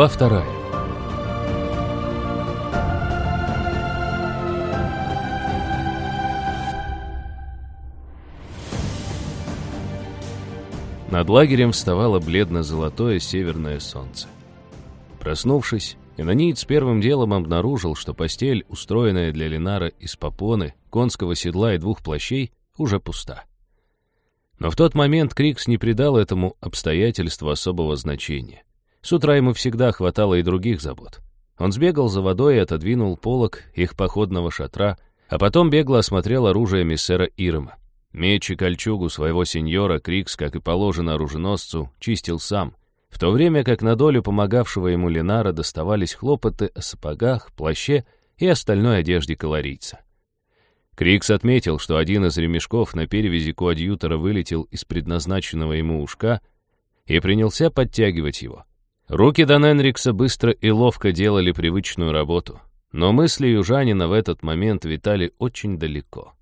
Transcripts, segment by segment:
Глава вторая. Над лагерем вставало бледно-золотое северное солнце. Проснувшись, Инониец первым делом обнаружил, что постель, устроенная для Ленара из попоны, конского седла и двух плащей, уже пуста. Но в тот момент Крикс не придал этому обстоятельству особого значения. С утра ему всегда хватало и других забот. Он сбегал за водой и отодвинул полог их походного шатра, а потом бегло осмотрел оружие миссера Ирма. Меч и кольчугу своего сеньора Крикс, как и положено оруженосцу, чистил сам, в то время как на долю помогавшего ему Ленара доставались хлопоты о сапогах, плаще и остальной одежде колорийца. Крикс отметил, что один из ремешков на перевязи коадьютора вылетел из предназначенного ему ушка и принялся подтягивать его. Руки Дан Энрикса быстро и ловко делали привычную работу, но мысли южанина в этот момент витали очень далеко.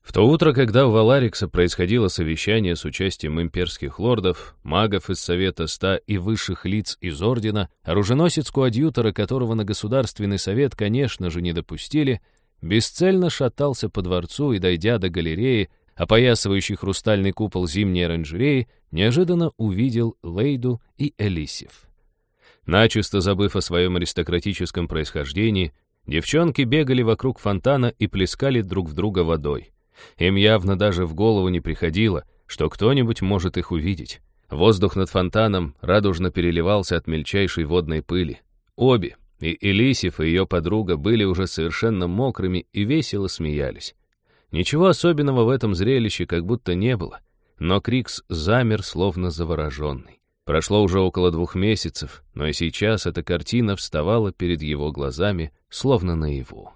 В то утро, когда у Валарикса происходило совещание с участием имперских лордов, магов из Совета Ста и высших лиц из Ордена, оруженосец коадьютора, которого на Государственный Совет, конечно же, не допустили, бесцельно шатался по дворцу и, дойдя до галереи, опоясывающей хрустальный купол зимней оранжереи, неожиданно увидел Лейду и Элисив. Начисто забыв о своем аристократическом происхождении, девчонки бегали вокруг фонтана и плескали друг в друга водой. Им явно даже в голову не приходило, что кто-нибудь может их увидеть. Воздух над фонтаном радужно переливался от мельчайшей водной пыли. Обе, и Элисив, и ее подруга, были уже совершенно мокрыми и весело смеялись. Ничего особенного в этом зрелище как будто не было, но Крикс замер, словно завороженный. Прошло уже около двух месяцев, но и сейчас эта картина вставала перед его глазами, словно наяву.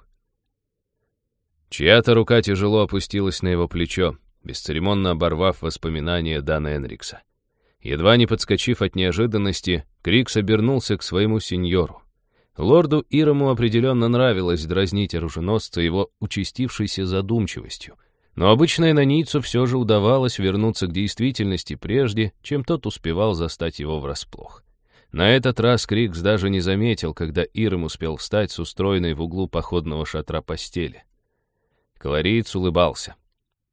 Чья-то рука тяжело опустилась на его плечо, бесцеремонно оборвав воспоминания Дана Энрикса. Едва не подскочив от неожиданности, Крикс обернулся к своему сеньору. Лорду Ирому определенно нравилось дразнить оруженосца его участившейся задумчивостью, но обычно инонийцу все же удавалось вернуться к действительности прежде, чем тот успевал застать его врасплох. На этот раз Крикс даже не заметил, когда Иром успел встать с устроенной в углу походного шатра постели. Колориец улыбался.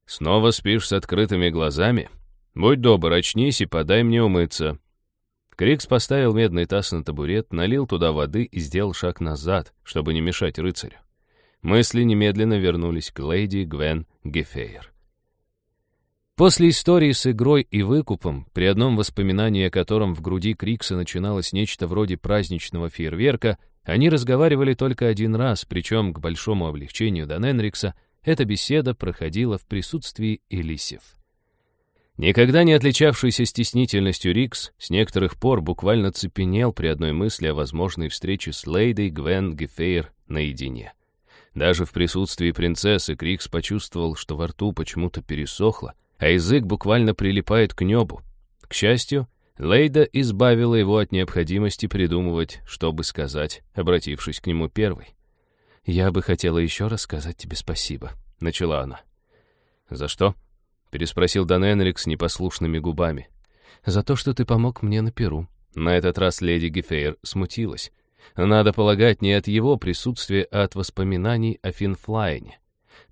«Снова спишь с открытыми глазами? Будь добр, очнись и подай мне умыться». Крикс поставил медный таз на табурет, налил туда воды и сделал шаг назад, чтобы не мешать рыцарю. Мысли немедленно вернулись к леди Гвен Гефейр. После истории с игрой и выкупом, при одном воспоминании о котором в груди Крикса начиналось нечто вроде праздничного фейерверка, они разговаривали только один раз, причем, к большому облегчению Даненрикса, эта беседа проходила в присутствии Элисев. Никогда не отличавшийся стеснительностью Рикс с некоторых пор буквально цепенел при одной мысли о возможной встрече с Лейдой Гвен Гефейр наедине. Даже в присутствии принцессы Крикс почувствовал, что во рту почему-то пересохло, а язык буквально прилипает к небу. К счастью, Лейда избавила его от необходимости придумывать, что бы сказать, обратившись к нему первой. «Я бы хотела еще раз сказать тебе спасибо», — начала она. «За что?» — переспросил Дан Энрик с непослушными губами. «За то, что ты помог мне на Перу». На этот раз леди Гефейр смутилась. Надо полагать, не от его присутствия, а от воспоминаний о Финфлайне.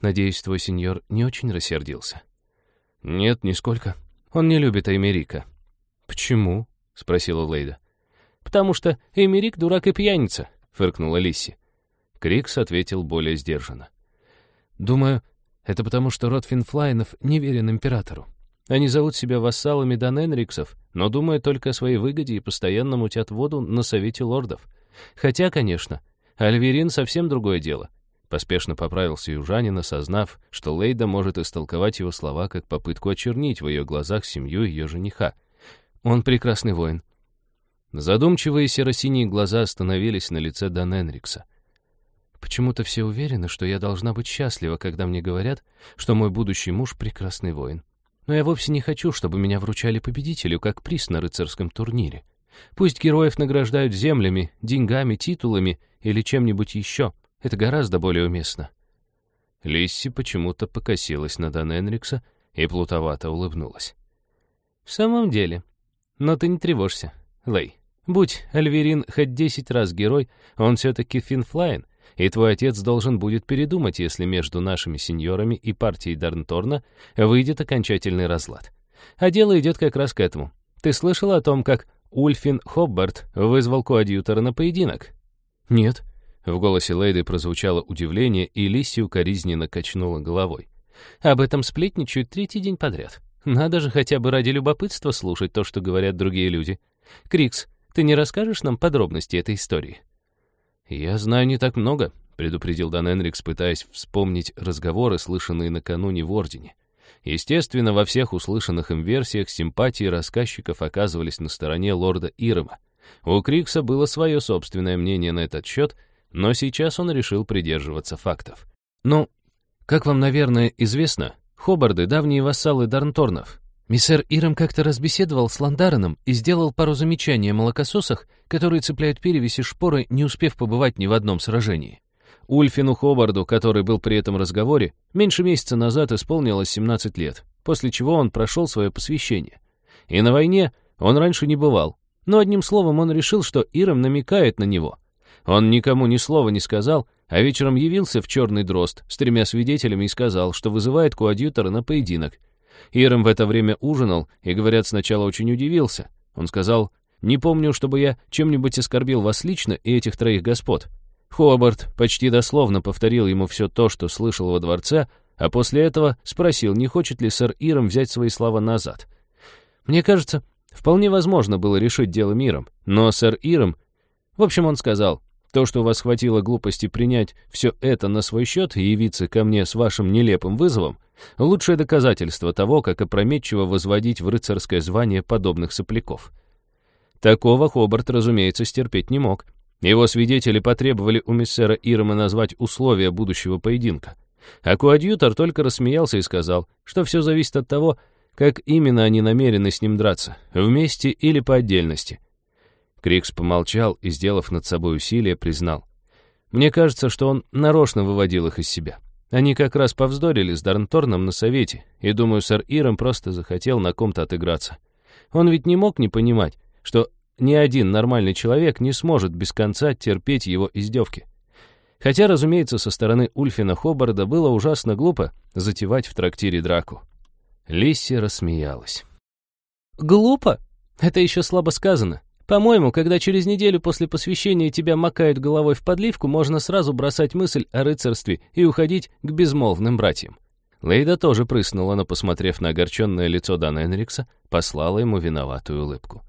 Надеюсь, твой сеньор не очень рассердился. «Нет, нисколько. Он не любит Эмерика». «Почему?» — спросила Лейда. «Потому что Эмерик дурак и пьяница», — фыркнула Лисси. Крикс ответил более сдержанно. «Думаю, это потому, что род Финфлайнов не верен императору. Они зовут себя вассалами Даненриксов, но думают только о своей выгоде и постоянно мутят воду на совете лордов. Хотя, конечно, Альверин совсем другое дело. Поспешно поправился южанин, осознав, что Лейда может истолковать его слова как попытку очернить в ее глазах семью ее жениха. Он прекрасный воин. Задумчивые серо-синие глаза остановились на лице Даненрикса. Почему-то все уверены, что я должна быть счастлива, когда мне говорят, что мой будущий муж — прекрасный воин. Но я вовсе не хочу, чтобы меня вручали победителю, как приз на рыцарском турнире. Пусть героев награждают землями, деньгами, титулами или чем-нибудь еще. Это гораздо более уместно. Лисси почему-то покосилась на Дан Энрикса и плутовато улыбнулась. «В самом деле. Но ты не тревожься, Лей. Будь Альверин хоть десять раз герой, он все-таки Финфлайн, и твой отец должен будет передумать, если между нашими сеньорами и партией Дарнторна выйдет окончательный разлад. А дело идет как раз к этому. Ты слышал о том, как Ульфин Хоббарт вызвал коадьютора на поединок? Нет. В голосе Лейды прозвучало удивление, и Лисси укоризненно качнула головой. Об этом сплетничают третий день подряд. Надо же хотя бы ради любопытства слушать то, что говорят другие люди. Крикс, ты не расскажешь нам подробности этой истории? Я знаю не так много, предупредил Дан Энрикс, пытаясь вспомнить разговоры, слышанные накануне в Ордене. Естественно, во всех услышанных им версиях симпатии рассказчиков оказывались на стороне лорда Ирома. У Крикса было свое собственное мнение на этот счет, но сейчас он решил придерживаться фактов. «Ну, как вам, наверное, известно, Хобарды — давние вассалы Дарнторнов. Миссер Иром как-то разбеседовал с Ландареном и сделал пару замечаний о молокососах, которые цепляют перевеси шпоры, не успев побывать ни в одном сражении. Ульфину Хобарду, который был при этом разговоре, меньше месяца назад исполнилось 17 лет, после чего он прошел свое посвящение. И на войне он раньше не бывал, но одним словом он решил, что Иром намекает на него. Он никому ни слова не сказал, а вечером явился в черный дрозд с тремя свидетелями и сказал, что вызывает коадьютора на поединок. Иром в это время ужинал и, говорят, сначала очень удивился. Он сказал, «Не помню, чтобы я чем-нибудь оскорбил вас лично и этих троих господ». Хобарт почти дословно повторил ему все то, что слышал во дворце, а после этого спросил, не хочет ли сэр Иром взять свои слова назад. Мне кажется, вполне возможно было решить дело миром, но сэр Иром... В общем, он сказал, то, что у вас хватило глупости принять все это на свой счет и явиться ко мне с вашим нелепым вызовом, лучшее доказательство того, как опрометчиво возводить в рыцарское звание подобных сопляков. Такого Хобарт, разумеется, стерпеть не мог. Его свидетели потребовали у миссера Ирма назвать условия будущего поединка. А коадьютор только рассмеялся и сказал, что все зависит от того, как именно они намерены с ним драться, вместе или по отдельности. Крикс помолчал и, сделав над собой усилие, признал. «Мне кажется, что он нарочно выводил их из себя. Они как раз повздорили с Дарнторном на совете, и, думаю, сэр Иром просто захотел на ком-то отыграться. Он ведь не мог не понимать, что ни один нормальный человек не сможет без конца терпеть его издевки. Хотя, разумеется, со стороны Ульфина Хобарда было ужасно глупо затевать в трактире драку. Лисси рассмеялась. «Глупо? Это еще слабо сказано. По-моему, когда через неделю после посвящения тебя макают головой в подливку, можно сразу бросать мысль о рыцарстве и уходить к безмолвным братьям. Лейда тоже прыснула, но, посмотрев на огорченное лицо Дана Энрикса, послала ему виноватую улыбку.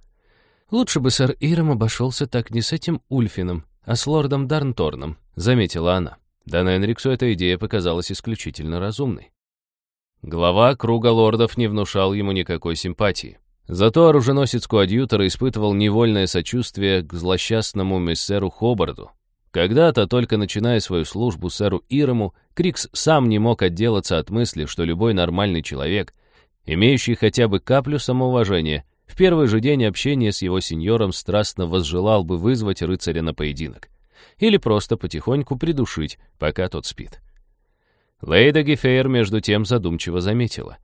«Лучше бы сэр Иром обошелся так не с этим Ульфином, а с лордом Дарнторном», — заметила она. Дан Энриксу эта идея показалась исключительно разумной. Глава круга лордов не внушал ему никакой симпатии. Зато оруженосец-коадьютор испытывал невольное сочувствие к злосчастному мессеру Хобарду. Когда-то, только начиная свою службу сэру Ирому, Крикс сам не мог отделаться от мысли, что любой нормальный человек, имеющий хотя бы каплю самоуважения, в первый же день общения с его сеньором страстно возжелал бы вызвать рыцаря на поединок. Или просто потихоньку придушить, пока тот спит. Лейда Гефейр между тем задумчиво заметила.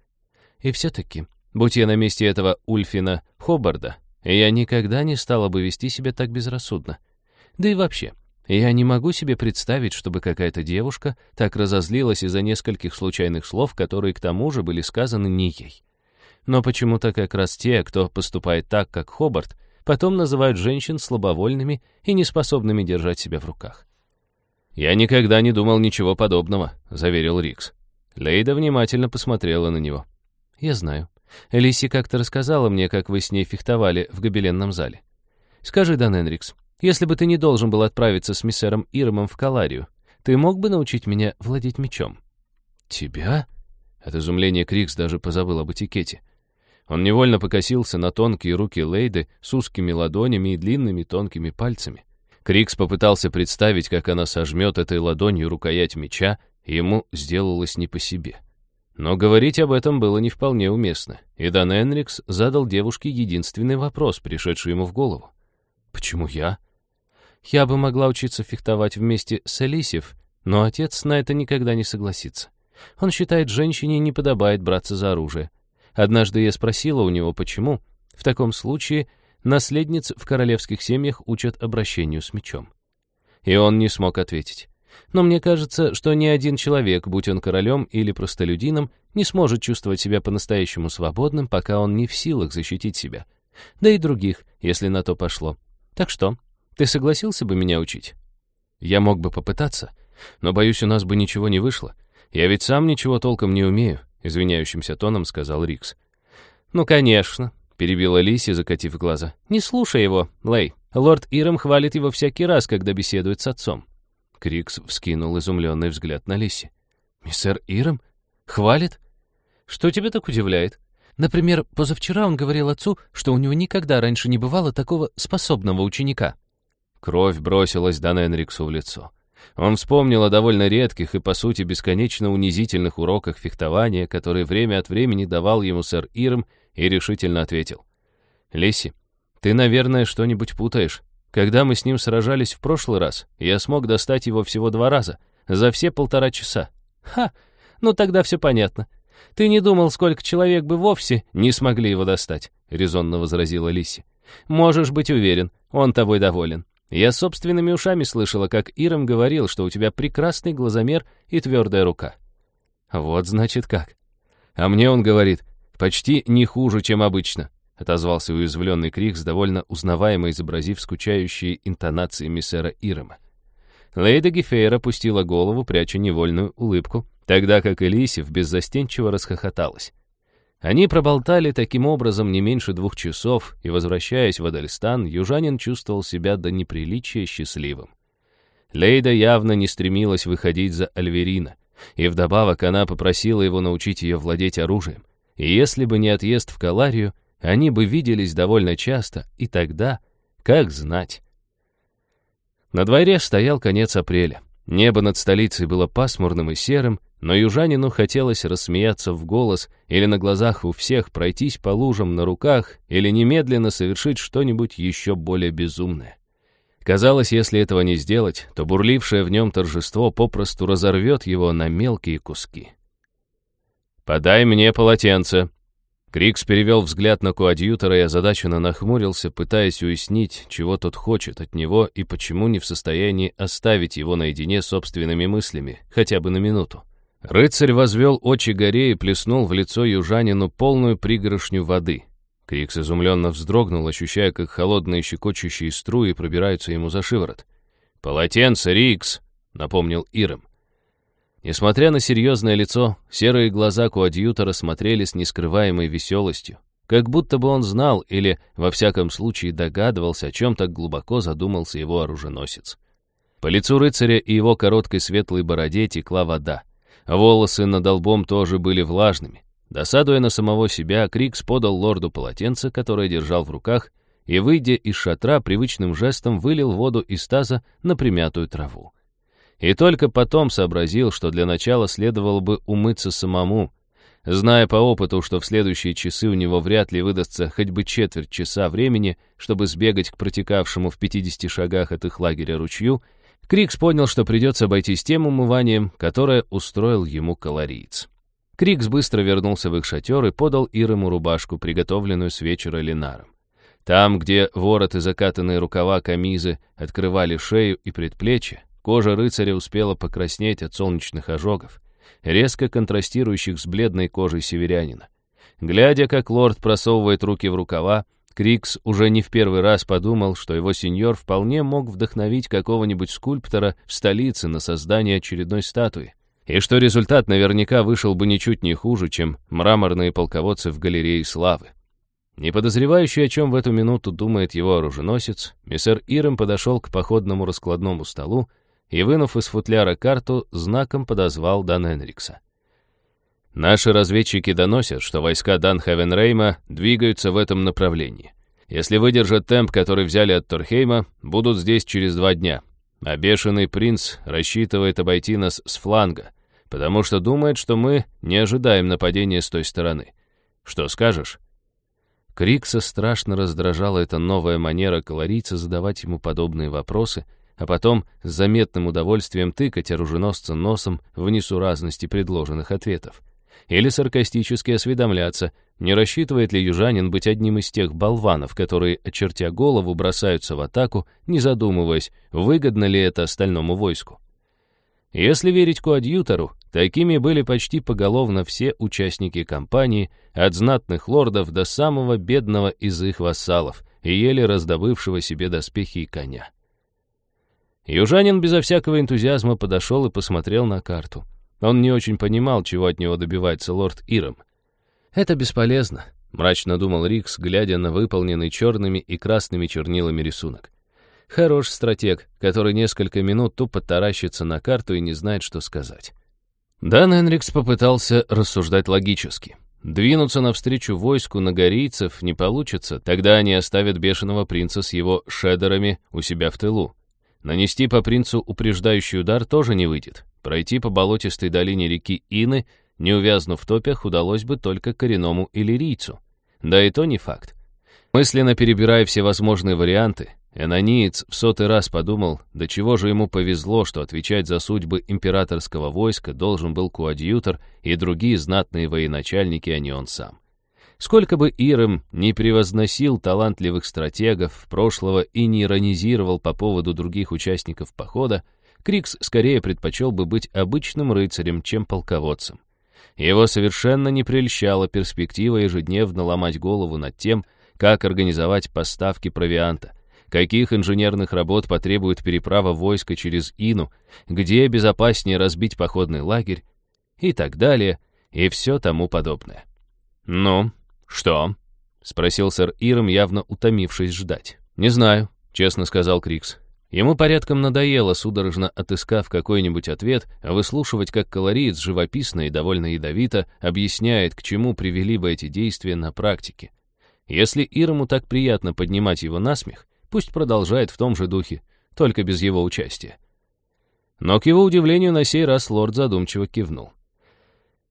И все-таки Будь я на месте этого Ульфина Хобарда, я никогда не стала бы вести себя так безрассудно. Да и вообще, я не могу себе представить, чтобы какая-то девушка так разозлилась из-за нескольких случайных слов, которые к тому же были сказаны не ей. Но почему-то как раз те, кто поступает так, как Хобарт, потом называют женщин слабовольными и неспособными держать себя в руках. «Я никогда не думал ничего подобного», — заверил Рикс. Лейда внимательно посмотрела на него. «Я знаю. Лиси как-то рассказала мне, как вы с ней фехтовали в гобеленном зале. Скажи, Дан Энрикс, если бы ты не должен был отправиться с миссером Ирмом в Каларию, ты мог бы научить меня владеть мечом?» «Тебя?» От изумления Крикс даже позабыл об этикете. Он невольно покосился на тонкие руки Лейды с узкими ладонями и длинными тонкими пальцами. Крикс попытался представить, как она сожмет этой ладонью рукоять меча, и ему сделалось не по себе. Но говорить об этом было не вполне уместно, и Дан Энрикс задал девушке единственный вопрос, пришедший ему в голову. «Почему я?» «Я бы могла учиться фехтовать вместе с Элисев, но отец на это никогда не согласится. Он считает, женщине не подобает браться за оружие. Однажды я спросила у него, почему. В таком случае наследниц в королевских семьях учат обращению с мечом. И он не смог ответить. Но мне кажется, что ни один человек, будь он королем или простолюдином, не сможет чувствовать себя по-настоящему свободным, пока он не в силах защитить себя. Да и других, если на то пошло. Так что, ты согласился бы меня учить? Я мог бы попытаться, но, боюсь, у нас бы ничего не вышло. Я ведь сам ничего толком не умею, извиняющимся тоном сказал Рикс. Ну, конечно, перебила Лиси, закатив глаза. Не слушай его, Лей. Лорд Ирам хвалит его всякий раз, когда беседует с отцом. Крикс вскинул изумленный взгляд на Лиси. «Миссер Ирам? Хвалит? Что тебя так удивляет? Например, позавчера он говорил отцу, что у него никогда раньше не бывало такого способного ученика». Кровь бросилась Дан Энриксу в лицо. Он вспомнил о довольно редких и, по сути, бесконечно унизительных уроках фехтования, которые время от времени давал ему сэр Ирм, и решительно ответил. «Лиси, ты, наверное, что-нибудь путаешь. Когда мы с ним сражались в прошлый раз, я смог достать его всего два раза, за все полтора часа. Ха, ну тогда все понятно. Ты не думал, сколько человек бы вовсе не смогли его достать, резонно возразила Лиси. Можешь быть уверен, он тобой доволен. Я собственными ушами слышала, как Ирам говорил, что у тебя прекрасный глазомер и твердая рука. Вот значит как. А мне он говорит, почти не хуже, чем обычно отозвался уязвленный Крикс, довольно узнаваемо изобразив скучающие интонации миссера Ирема. Лейда Гефейр опустила голову, пряча невольную улыбку, тогда как Элисив беззастенчиво расхохоталась. Они проболтали таким образом не меньше двух часов, и, возвращаясь в Адельстан, южанин чувствовал себя до неприличия счастливым. Лейда явно не стремилась выходить за Альверина, и вдобавок она попросила его научить ее владеть оружием. И если бы не отъезд в Каларию, они бы виделись довольно часто, и тогда, как знать. На дворе стоял конец апреля. Небо над столицей было пасмурным и серым, но южанину хотелось рассмеяться в голос или на глазах у всех пройтись по лужам на руках или немедленно совершить что-нибудь еще более безумное. Казалось, если этого не сделать, то бурлившее в нем торжество попросту разорвет его на мелкие куски. «Подай мне полотенце», Крикс перевел взгляд на коадьютора и озадаченно нахмурился, пытаясь уяснить, чего тот хочет от него и почему не в состоянии оставить его наедине собственными мыслями, хотя бы на минуту. Рыцарь возвел очи горе и плеснул в лицо южанину полную пригоршню воды. Крикс изумленно вздрогнул, ощущая, как холодные щекочущие струи пробираются ему за шиворот. «Полотенце, Рикс!» — напомнил Иром. Несмотря на серьезное лицо, серые глаза коадьютора смотрели с нескрываемой веселостью, как будто бы он знал или, во всяком случае, догадывался, о чем так глубоко задумался его оруженосец. По лицу рыцаря и его короткой светлой бороде текла вода. Волосы над лбом тоже были влажными. Досадуя на самого себя, Крикс подал лорду полотенце, которое держал в руках, и, выйдя из шатра, привычным жестом вылил воду из таза на примятую траву. И только потом сообразил, что для начала следовало бы умыться самому, зная по опыту, что в следующие часы у него вряд ли выдастся хоть бы четверть часа времени, чтобы сбегать к протекавшему в 50 шагах от их лагеря ручью, Крикс понял, что придется обойтись тем умыванием, которое устроил ему колориец. Крикс быстро вернулся в их шатер и подал Ирому рубашку, приготовленную с вечера Ленаром. Там, где ворот и закатанные рукава камизы открывали шею и предплечье, Кожа рыцаря успела покраснеть от солнечных ожогов, резко контрастирующих с бледной кожей северянина. Глядя, как лорд просовывает руки в рукава, Крикс уже не в первый раз подумал, что его сеньор вполне мог вдохновить какого-нибудь скульптора в столице на создание очередной статуи, и что результат наверняка вышел бы ничуть не хуже, чем мраморные полководцы в галерее славы. Не подозревающий, о чем в эту минуту думает его оруженосец, миссер Ирем подошел к походному раскладному столу, и, вынув из футляра карту, знаком подозвал Дан Энрикса. «Наши разведчики доносят, что войска Дан Хевенрейма двигаются в этом направлении. Если выдержат темп, который взяли от Торхейма, будут здесь через два дня. А бешеный принц рассчитывает обойти нас с фланга, потому что думает, что мы не ожидаем нападения с той стороны. Что скажешь?» Крикса страшно раздражала эта новая манера колорийца задавать ему подобные вопросы — а потом с заметным удовольствием тыкать оруженосца носом в несуразности предложенных ответов. или саркастически осведомляться, не рассчитывает ли южанин быть одним из тех болванов, которые, очертя голову, бросаются в атаку, не задумываясь, выгодно ли это остальному войску. Если верить коадьютору, такими были почти поголовно все участники кампании, от знатных лордов до самого бедного из их вассалов, еле раздобывшего себе доспехи и коня. Южанин безо всякого энтузиазма подошел и посмотрел на карту. Он не очень понимал, чего от него добивается лорд Иром. «Это бесполезно», — мрачно думал Рикс, глядя на выполненный черными и красными чернилами рисунок. Хорош стратег, который несколько минут тупо таращится на карту и не знает, что сказать. Дан Энрикс попытался рассуждать логически. Двинуться навстречу войску нагорийцев не получится, тогда они оставят бешеного принца с его шедерами у себя в тылу. Нанести по принцу упреждающий удар тоже не выйдет. Пройти по болотистой долине реки Ины, не увязнув в топях, удалось бы только коренному иллирийцу. Да и то не факт. Мысленно перебирая все возможные варианты, Энониец в сотый раз подумал, до чего же ему повезло, что отвечать за судьбы императорского войска должен был коадьютор и другие знатные военачальники, а не он сам. Сколько бы Ирем не превозносил талантливых стратегов прошлого и не иронизировал по поводу других участников похода, Крикс скорее предпочел бы быть обычным рыцарем, чем полководцем. Его совершенно не прельщала перспектива ежедневно ломать голову над тем, как организовать поставки провианта, каких инженерных работ потребует переправа войска через Ину, где безопаснее разбить походный лагерь и так далее, и все тому подобное. «Ну, что?» — спросил сэр Иром, явно утомившись ждать. «Не знаю», — честно сказал Крикс. Ему порядком надоело, судорожно отыскав какой-нибудь ответ, а выслушивать, как колориец живописно и довольно ядовито объясняет, к чему привели бы эти действия на практике. Если Ирому так приятно поднимать его насмех, пусть продолжает в том же духе, только без его участия. Но, к его удивлению, на сей раз лорд задумчиво кивнул.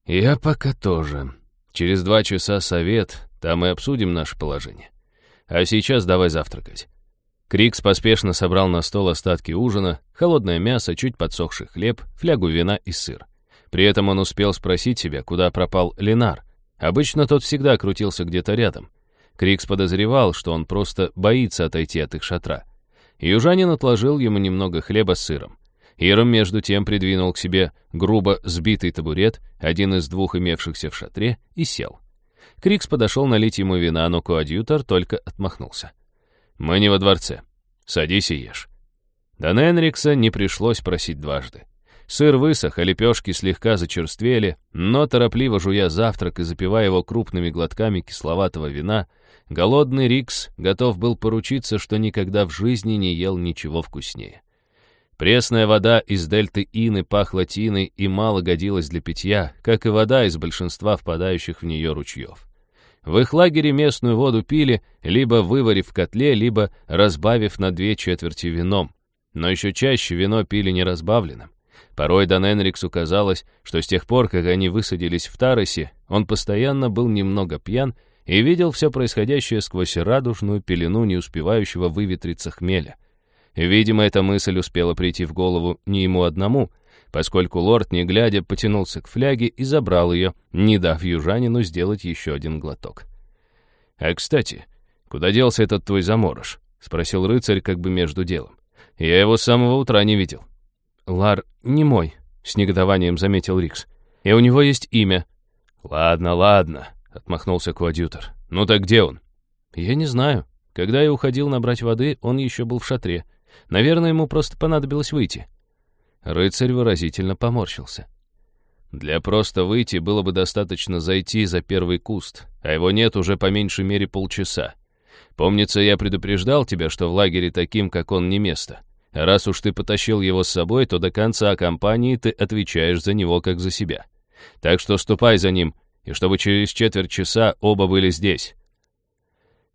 «Я пока тоже. Через два часа совет, там и обсудим наше положение. А сейчас давай завтракать». Крикс поспешно собрал на стол остатки ужина, холодное мясо, чуть подсохший хлеб, флягу вина и сыр. При этом он успел спросить себя, куда пропал Ленар. Обычно тот всегда крутился где-то рядом. Крикс подозревал, что он просто боится отойти от их шатра. Южанин отложил ему немного хлеба с сыром. Иром, между тем, придвинул к себе грубо сбитый табурет, один из двух имевшихся в шатре, и сел. Крикс подошел налить ему вина, но коадьютор только отмахнулся. «Мы не во дворце. Садись и ешь». До Энрикса не пришлось просить дважды. Сыр высох, а лепешки слегка зачерствели, но торопливо жуя завтрак и запивая его крупными глотками кисловатого вина, голодный Рикс готов был поручиться, что никогда в жизни не ел ничего вкуснее. Пресная вода из дельты Ины пахла тиной и мало годилась для питья, как и вода из большинства впадающих в нее ручьев. В их лагере местную воду пили, либо выварив в котле, либо разбавив на две четверти вином. Но еще чаще вино пили неразбавленным. Порой Дан Энриксу казалось, что с тех пор, как они высадились в Таросе, он постоянно был немного пьян и видел все происходящее сквозь радужную пелену не успевающего выветриться хмеля. Видимо, эта мысль успела прийти в голову не ему одному — поскольку лорд, не глядя, потянулся к фляге и забрал ее, не дав южанину сделать еще один глоток. «А, кстати, куда делся этот твой заморож?» — спросил рыцарь как бы между делом. «Я его с самого утра не видел». «Лар не мой», — с негодованием заметил Рикс. «И у него есть имя». «Ладно, ладно», — отмахнулся коадьютор. «Ну так где он?» «Я не знаю. Когда я уходил набрать воды, он еще был в шатре. Наверное, ему просто понадобилось выйти». Рыцарь выразительно поморщился. Для просто выйти было бы достаточно зайти за первый куст, а его нет уже по меньшей мере полчаса. Помнится, я предупреждал тебя, что в лагере таким, как он, не место. раз уж ты потащил его с собой, то до конца кампании ты отвечаешь за него, как за себя. Так что ступай за ним, и чтобы через четверть часа оба были здесь».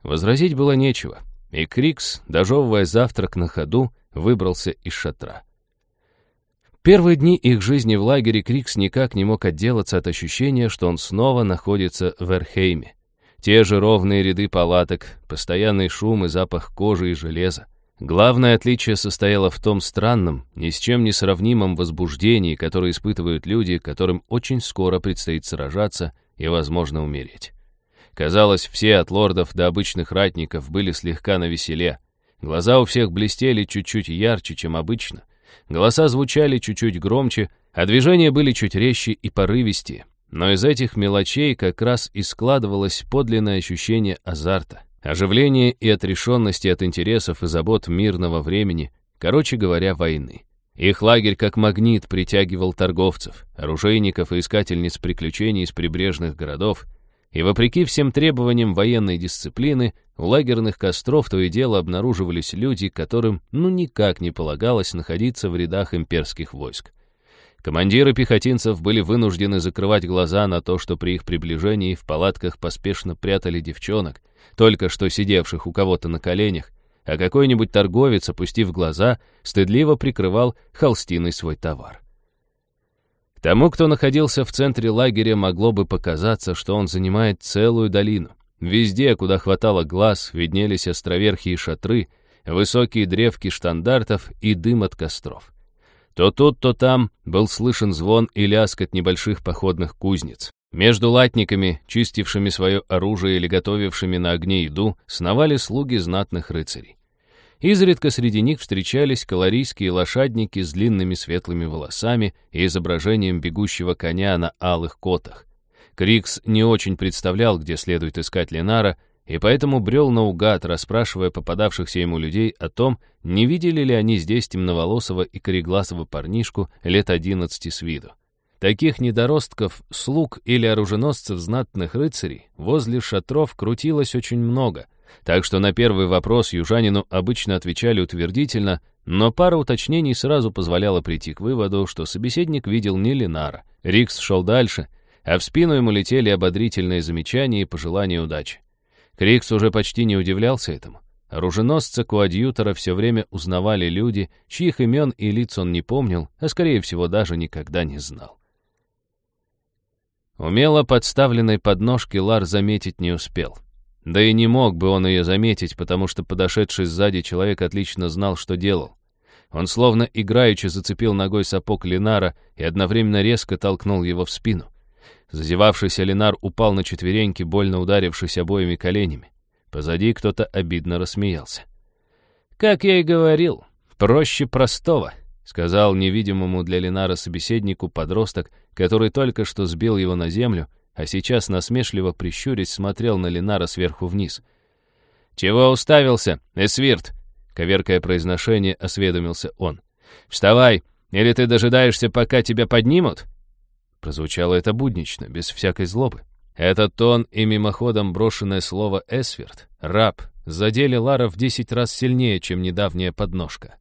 Возразить было нечего, и Крикс, дожевывая завтрак на ходу, выбрался из шатра. Первые дни их жизни в лагере Крикс никак не мог отделаться от ощущения, что он снова находится в Эрхейме. Те же ровные ряды палаток, постоянный шум и запах кожи и железа. Главное отличие состояло в том странном, ни с чем не сравнимом возбуждении, которое испытывают люди, которым очень скоро предстоит сражаться и, возможно, умереть. Казалось, все от лордов до обычных ратников были слегка навеселе. Глаза у всех блестели чуть-чуть ярче, чем обычно. Голоса звучали чуть-чуть громче, а движения были чуть резче и порывистее. Но из этих мелочей как раз и складывалось подлинное ощущение азарта. Оживление и отрешенности от интересов и забот мирного времени, короче говоря, войны. Их лагерь как магнит притягивал торговцев, оружейников и искательниц приключений из прибрежных городов, и вопреки всем требованиям военной дисциплины, у лагерных костров то и дело обнаруживались люди, которым ну никак не полагалось находиться в рядах имперских войск. Командиры пехотинцев были вынуждены закрывать глаза на то, что при их приближении в палатках поспешно прятали девчонок, только что сидевших у кого-то на коленях, а какой-нибудь торговец, опустив глаза, стыдливо прикрывал холстиной свой товар. Тому, кто находился в центре лагеря, могло бы показаться, что он занимает целую долину. Везде, куда хватало глаз, виднелись островерхие шатры, высокие древки штандартов и дым от костров. То тут, то там был слышен звон и лязг от небольших походных кузнец. Между латниками, чистившими свое оружие или готовившими на огне еду, сновали слуги знатных рыцарей. Изредка среди них встречались калорийские лошадники с длинными светлыми волосами и изображением бегущего коня на алых котах. Крикс не очень представлял, где следует искать Ленара, и поэтому брел наугад, расспрашивая попадавшихся ему людей о том, не видели ли они здесь темноволосого и кореглазого парнишку лет одиннадцати с виду. Таких недоростков, слуг или оруженосцев знатных рыцарей возле шатров крутилось очень много, так что на первый вопрос южанину обычно отвечали утвердительно, но пара уточнений сразу позволяла прийти к выводу, что собеседник видел не Ленара. Рикс шел дальше, а в спину ему летели ободрительные замечания и пожелания удачи. Крикс уже почти не удивлялся этому. Оруженосца Куадьютора все время узнавали люди, чьих имен и лиц он не помнил, а скорее всего даже никогда не знал. Умело подставленной подножки Лар заметить не успел. Да и не мог бы он ее заметить, потому что подошедший сзади человек отлично знал, что делал. Он словно играючи зацепил ногой сапог Ленара и одновременно резко толкнул его в спину. Зазевавшийся Ленар упал на четвереньки, больно ударившись обоими коленями. Позади кто-то обидно рассмеялся. «Как я и говорил, проще простого», — сказал невидимому для Ленара собеседнику подросток, который только что сбил его на землю, а сейчас насмешливо прищурясь смотрел на Ленара сверху вниз. «Чего уставился, Эсвирт?» — коверкая произношение, осведомился он. «Вставай, или ты дожидаешься, пока тебя поднимут?» Прозвучало это буднично, без всякой злобы. Этот тон и мимоходом брошенное слово «эсвирт», «раб» задели Лара в десять раз сильнее, чем недавняя подножка.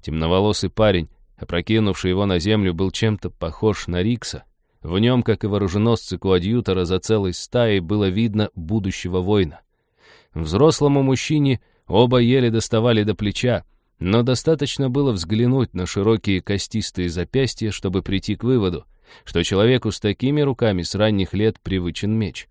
Темноволосый парень, Опрокинувший его на землю был чем-то похож на Рикса. В нем, как и вооруженосцы Куадьютора за целой стаей, было видно будущего воина. Взрослому мужчине оба еле доставали до плеча, но достаточно было взглянуть на широкие костистые запястья, чтобы прийти к выводу, что человеку с такими руками с ранних лет привычен меч.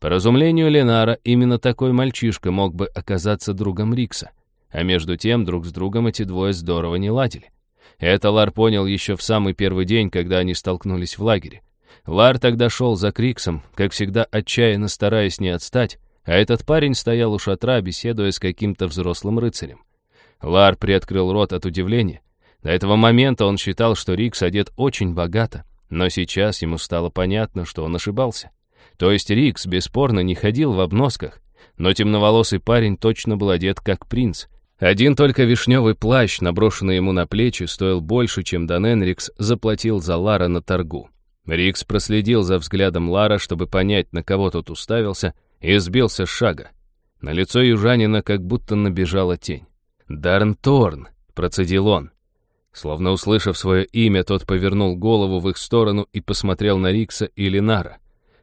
По разумлению Ленара, именно такой мальчишка мог бы оказаться другом Рикса, а между тем друг с другом эти двое здорово не ладили. Это Лар понял еще в самый первый день, когда они столкнулись в лагере. Лар тогда шел за Криксом, как всегда отчаянно стараясь не отстать, а этот парень стоял у шатра, беседуя с каким-то взрослым рыцарем. Лар приоткрыл рот от удивления. До этого момента он считал, что Рикс одет очень богато, но сейчас ему стало понятно, что он ошибался. То есть Рикс бесспорно не ходил в обносках, но темноволосый парень точно был одет как принц — один только вишневый плащ, наброшенный ему на плечи, стоил больше, чем Дан Энрикс заплатил за Лара на торгу. Рикс проследил за взглядом Лара, чтобы понять, на кого тот уставился, и сбился с шага. На лицо южанина как будто набежала тень. «Дарн Торн», — процедил он. Словно услышав свое имя, тот повернул голову в их сторону и посмотрел на Рикса и Ленара.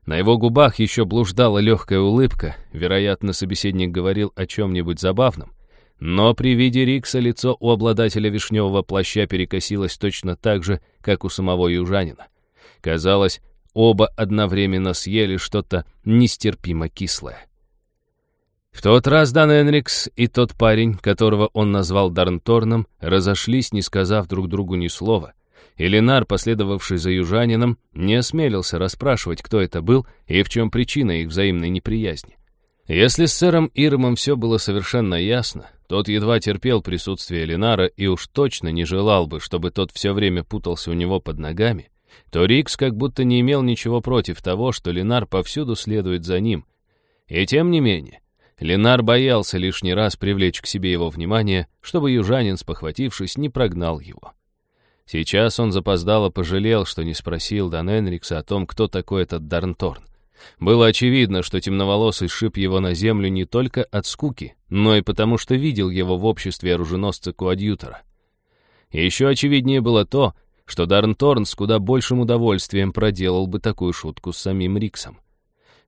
На его губах еще блуждала легкая улыбка, вероятно, собеседник говорил о чем-нибудь забавном, но при виде Рикса лицо у обладателя вишневого плаща перекосилось точно так же, как у самого южанина. Казалось, оба одновременно съели что-то нестерпимо кислое. В тот раз Дан Энрикс и тот парень, которого он назвал Дарнторном, разошлись, не сказав друг другу ни слова. И Ленар, последовавший за южанином, не осмелился расспрашивать, кто это был и в чем причина их взаимной неприязни. Если с сэром Ирмом все было совершенно ясно, тот едва терпел присутствие Ленара и уж точно не желал бы, чтобы тот все время путался у него под ногами, то Рикс как будто не имел ничего против того, что Ленар повсюду следует за ним. И тем не менее, Ленар боялся лишний раз привлечь к себе его внимание, чтобы южанин, спохватившись, не прогнал его. Сейчас он запоздало пожалел, что не спросил Дан Энрикса о том, кто такой этот Дарнторн. Было очевидно, что темноволосый шип его на землю не только от скуки, но и потому, что видел его в обществе оруженосца-коадьютора. еще очевиднее было то, что Дарнторн с куда большим удовольствием проделал бы такую шутку с самим Риксом.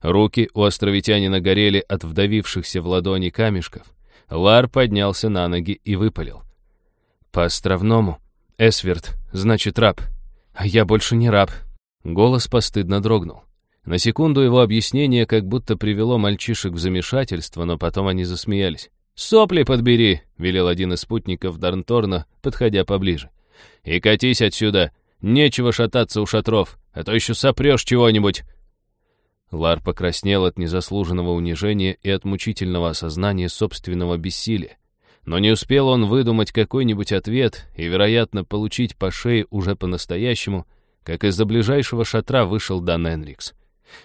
Руки у островитянина горели от вдавившихся в ладони камешков. Лар поднялся на ноги и выпалил. «По островному. Эсверт, значит, раб. А я больше не раб». Голос постыдно дрогнул. На секунду его объяснение как будто привело мальчишек в замешательство, но потом они засмеялись. «Сопли подбери!» — велел один из спутников Дарнторна, подходя поближе. «И катись отсюда! Нечего шататься у шатров, а то еще сопрешь чего-нибудь!» Лар покраснел от незаслуженного унижения и от мучительного осознания собственного бессилия. Но не успел он выдумать какой-нибудь ответ и, вероятно, получить по шее уже по-настоящему, как из-за ближайшего шатра вышел Дан Энрикс.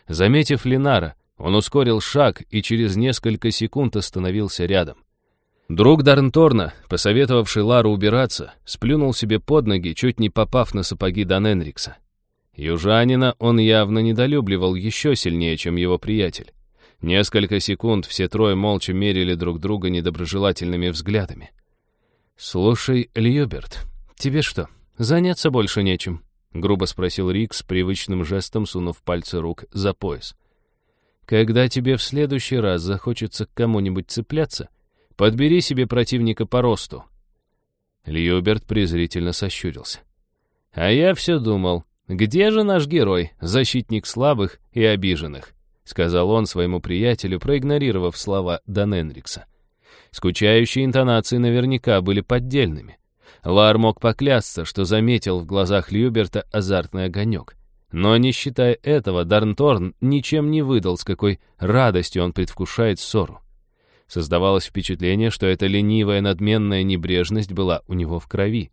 Заметив Линара, он ускорил шаг и через несколько секунд остановился рядом. Друг Дарнторна, посоветовавший Лару убираться, сплюнул себе под ноги, чуть не попав на сапоги Дан Энрикса. Южанина он явно недолюбливал еще сильнее, чем его приятель. Несколько секунд все трое молча мерили друг друга недоброжелательными взглядами. «Слушай, Льюберт, тебе что, заняться больше нечем?» — грубо спросил Рик с привычным жестом, сунув пальцы рук за пояс. «Когда тебе в следующий раз захочется к кому-нибудь цепляться, подбери себе противника по росту». Льюберт презрительно сощурился. «А я все думал, где же наш герой, защитник слабых и обиженных?» — сказал он своему приятелю, проигнорировав слова Дан Энрикса. Скучающие интонации наверняка были поддельными. Лар мог поклясться, что заметил в глазах Люберта азартный огонек. Но не считая этого, Дарнторн ничем не выдал, с какой радостью он предвкушает ссору. Создавалось впечатление, что эта ленивая надменная небрежность была у него в крови.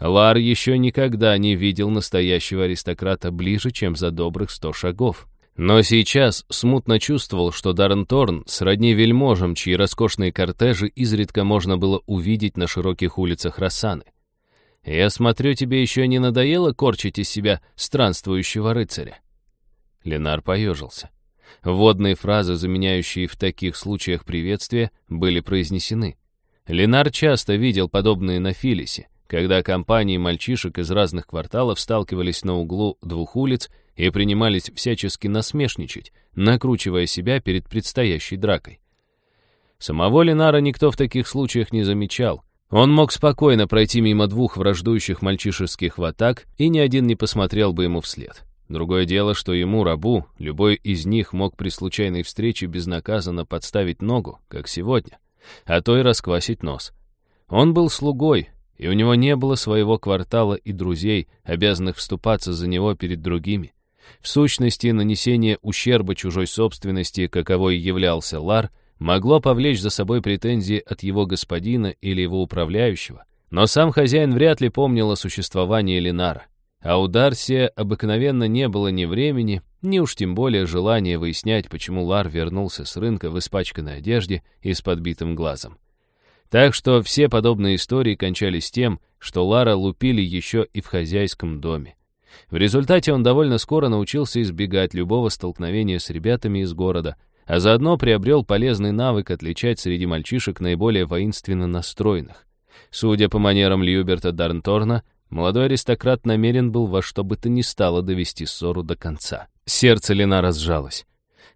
Лар еще никогда не видел настоящего аристократа ближе, чем за добрых сто шагов. Но сейчас смутно чувствовал, что Даррен Торн сродни вельможам, чьи роскошные кортежи изредка можно было увидеть на широких улицах Рассаны. «Я смотрю, тебе еще не надоело корчить из себя странствующего рыцаря?» Ленар поежился. Водные фразы, заменяющие в таких случаях приветствие, были произнесены. Ленар часто видел подобные на Филисе, когда компании мальчишек из разных кварталов сталкивались на углу двух улиц и принимались всячески насмешничать, накручивая себя перед предстоящей дракой. Самого Ленара никто в таких случаях не замечал. Он мог спокойно пройти мимо двух враждующих мальчишеских ватак, и ни один не посмотрел бы ему вслед. Другое дело, что ему, рабу, любой из них мог при случайной встрече безнаказанно подставить ногу, как сегодня, а то и расквасить нос. Он был слугой, и у него не было своего квартала и друзей, обязанных вступаться за него перед другими. В сущности, нанесение ущерба чужой собственности, каковой являлся Лар, могло повлечь за собой претензии от его господина или его управляющего. Но сам хозяин вряд ли помнил о существовании Ленара. А у Дарсия обыкновенно не было ни времени, ни уж тем более желания выяснять, почему Лар вернулся с рынка в испачканной одежде и с подбитым глазом. Так что все подобные истории кончались тем, что Лара лупили еще и в хозяйском доме. В результате он довольно скоро научился избегать любого столкновения с ребятами из города, а заодно приобрел полезный навык отличать среди мальчишек наиболее воинственно настроенных. Судя по манерам Льюберта Дарнторна, молодой аристократ намерен был во что бы то ни стало довести ссору до конца. Сердце Лена разжалось.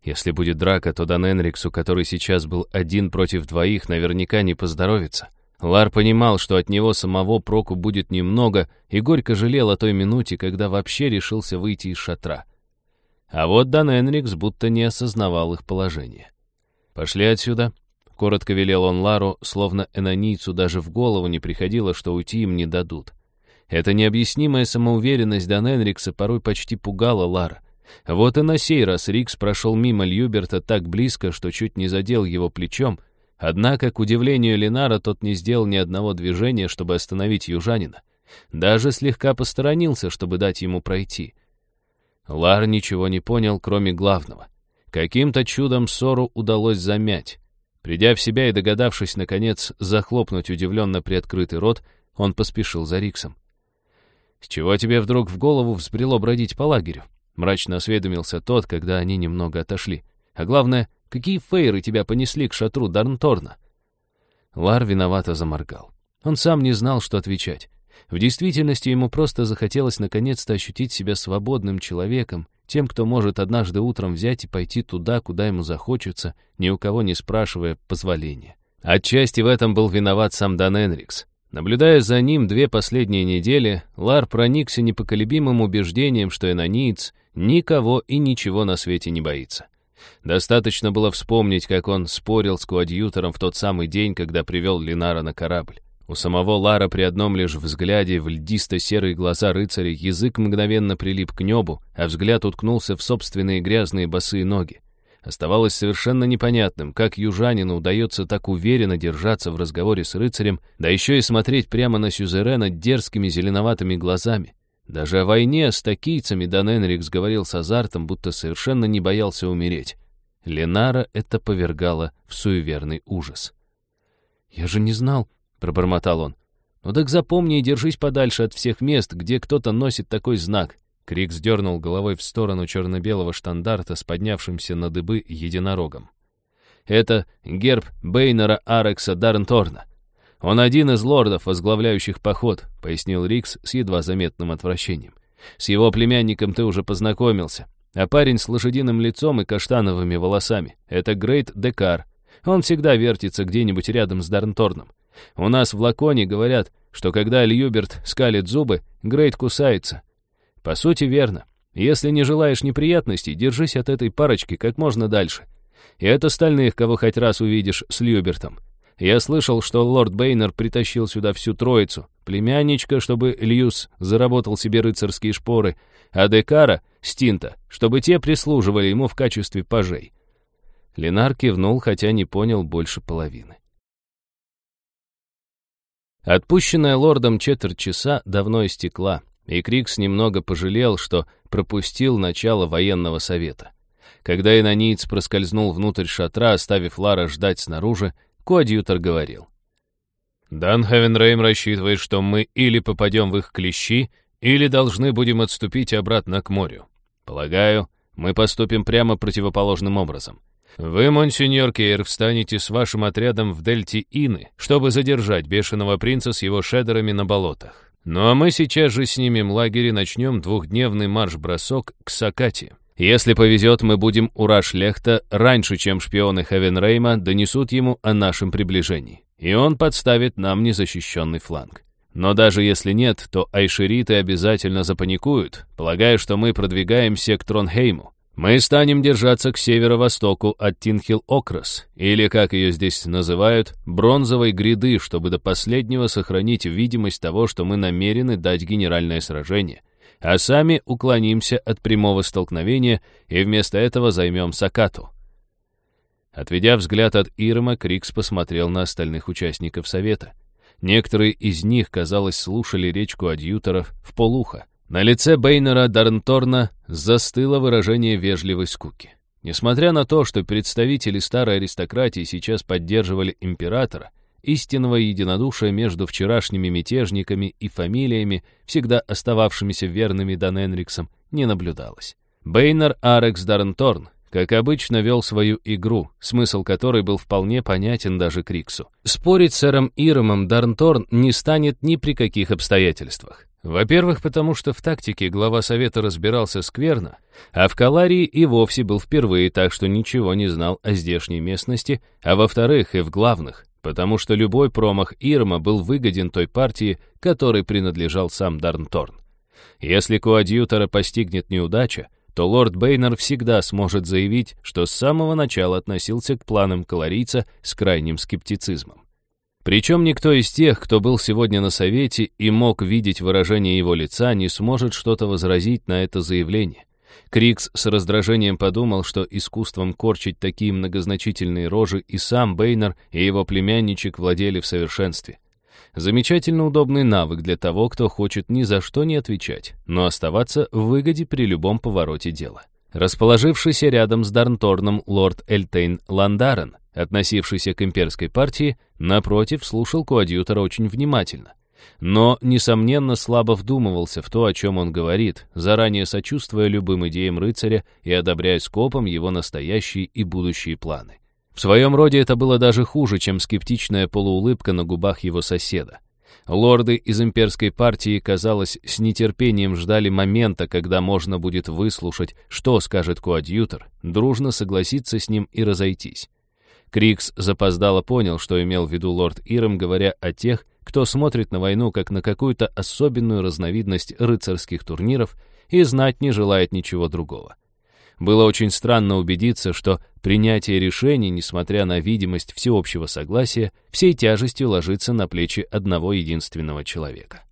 Если будет драка, то Дан Энриксу, который сейчас был один против двоих, наверняка не поздоровится. Лар понимал, что от него самого проку будет немного, и горько жалел о той минуте, когда вообще решился выйти из шатра. А вот Дан Энрикс будто не осознавал их положение. «Пошли отсюда», — коротко велел он Лару, словно энонийцу даже в голову не приходило, что уйти им не дадут. Эта необъяснимая самоуверенность Дан Энрикса порой почти пугала Лара. Вот и на сей раз Рикс прошел мимо Льюберта так близко, что чуть не задел его плечом, однако, к удивлению Ленара, тот не сделал ни одного движения, чтобы остановить южанина. Даже слегка посторонился, чтобы дать ему пройти. Лар ничего не понял, кроме главного. Каким-то чудом ссору удалось замять. Придя в себя и догадавшись, наконец, захлопнуть удивленно приоткрытый рот, он поспешил за Риксом. «С чего тебе вдруг в голову взбрело бродить по лагерю?» Мрачно осведомился тот, когда они немного отошли. «А главное, какие фейры тебя понесли к шатру Дарнторна?» Лар виновато заморгал. Он сам не знал, что отвечать. В действительности ему просто захотелось наконец-то ощутить себя свободным человеком, тем, кто может однажды утром взять и пойти туда, куда ему захочется, ни у кого не спрашивая позволения. Отчасти в этом был виноват сам Дан Энрикс. Наблюдая за ним две последние недели, Лар проникся непоколебимым убеждением, что инониец никого и ничего на свете не боится. Достаточно было вспомнить, как он спорил с коадьютором в тот самый день, когда привел Линара на корабль. У самого Лара при одном лишь взгляде в льдисто-серые глаза рыцаря язык мгновенно прилип к небу, а взгляд уткнулся в собственные грязные босые ноги. Оставалось совершенно непонятным, как южанину удается так уверенно держаться в разговоре с рыцарем, да еще и смотреть прямо на Сюзерена дерзкими зеленоватыми глазами. Даже о войне с такийцами Дан Энрикс говорил с азартом, будто совершенно не боялся умереть. Ленара это повергало в суеверный ужас. «Я же не знал», — пробормотал он. «Ну так запомни и держись подальше от всех мест, где кто-то носит такой знак». Крик сдернул головой в сторону черно-белого штандарта с поднявшимся на дыбы единорогом. «Это герб Бейнера Арекса Дарнторна. Он один из лордов, возглавляющих поход», — пояснил Рикс с едва заметным отвращением. «С его племянником ты уже познакомился. А парень с лошадиным лицом и каштановыми волосами — это Грейт Декар. Он всегда вертится где-нибудь рядом с Дарнторном. У нас в Лаконе говорят, что когда Льюберт скалит зубы, Грейт кусается. По сути, верно. Если не желаешь неприятностей, держись от этой парочки как можно дальше. И от остальных, кого хоть раз увидишь с Льюбертом. Я слышал, что лорд Бейнер притащил сюда всю троицу. Племянничка, чтобы Льюс заработал себе рыцарские шпоры, а Декара — Стинта, чтобы те прислуживали ему в качестве пажей. Ленар кивнул, хотя не понял больше половины. Отпущенная лордом четверть часа давно истекла, и Крикс немного пожалел, что пропустил начало военного совета. Когда инониец проскользнул внутрь шатра, оставив Лара ждать снаружи, коадьютор говорил. «Дан Хевенрейм рассчитывает, что мы или попадем в их клещи, или должны будем отступить обратно к морю. Полагаю, мы поступим прямо противоположным образом. Вы, монсеньор Кейр, встанете с вашим отрядом в дельте Ины, чтобы задержать бешеного принца с его шедерами на болотах. Ну а мы сейчас же снимем лагерь и начнем двухдневный марш-бросок к Сакати. Если повезет, мы будем у Рашлехта раньше, чем шпионы Хевенрейма донесут ему о нашем приближении. И он подставит нам незащищенный фланг. Но даже если нет, то айшериты обязательно запаникуют, полагая, что мы продвигаемся к Тронхейму. Мы станем держаться к северо-востоку от Тинхил-Окрас, или, как ее здесь называют, бронзовой гряды, чтобы до последнего сохранить видимость того, что мы намерены дать генеральное сражение, а сами уклонимся от прямого столкновения и вместо этого займем Сакату. Отведя взгляд от Ирма, Крикс посмотрел на остальных участников совета. Некоторые из них, казалось, слушали речку адъюторов в полухо. На лице Бейнера Дарнторна застыло выражение вежливой скуки. Несмотря на то, что представители старой аристократии сейчас поддерживали императора, истинного единодушия между вчерашними мятежниками и фамилиями, всегда остававшимися верными Дан Энриксом, не наблюдалось. Бейнер Арекс Дарнторн, как обычно, вел свою игру, смысл которой был вполне понятен даже Криксу. Спорить с сэром Иромом Дарнторн не станет ни при каких обстоятельствах. Во-первых, потому что в тактике глава совета разбирался скверно, а в Каларии и вовсе был впервые, так что ничего не знал о здешней местности, а во-вторых, и в главных, потому что любой промах Ирма был выгоден той партии, которой принадлежал сам Дарнторн. Если коадьютора постигнет неудача, то лорд Бейнер всегда сможет заявить, что с самого начала относился к планам колорийца с крайним скептицизмом. Причем никто из тех, кто был сегодня на совете и мог видеть выражение его лица, не сможет что-то возразить на это заявление. Крикс с раздражением подумал, что искусством корчить такие многозначительные рожи и сам Бейнер, и его племянничек владели в совершенстве. Замечательно удобный навык для того, кто хочет ни за что не отвечать, но оставаться в выгоде при любом повороте дела. Расположившийся рядом с Дарнторном лорд Эльтейн Ландарен, относившийся к имперской партии, напротив, слушал коадьютора очень внимательно. Но, несомненно, слабо вдумывался в то, о чем он говорит, заранее сочувствуя любым идеям рыцаря и одобряя скопом его настоящие и будущие планы. В своем роде это было даже хуже, чем скептичная полуулыбка на губах его соседа. Лорды из имперской партии, казалось, с нетерпением ждали момента, когда можно будет выслушать, что скажет коадьютор, дружно согласиться с ним и разойтись. Крикс запоздало понял, что имел в виду лорд Ирам, говоря о тех, кто смотрит на войну как на какую-то особенную разновидность рыцарских турниров и знать не желает ничего другого. Было очень странно убедиться, что принятие решений, несмотря на видимость всеобщего согласия, всей тяжестью ложится на плечи одного единственного человека.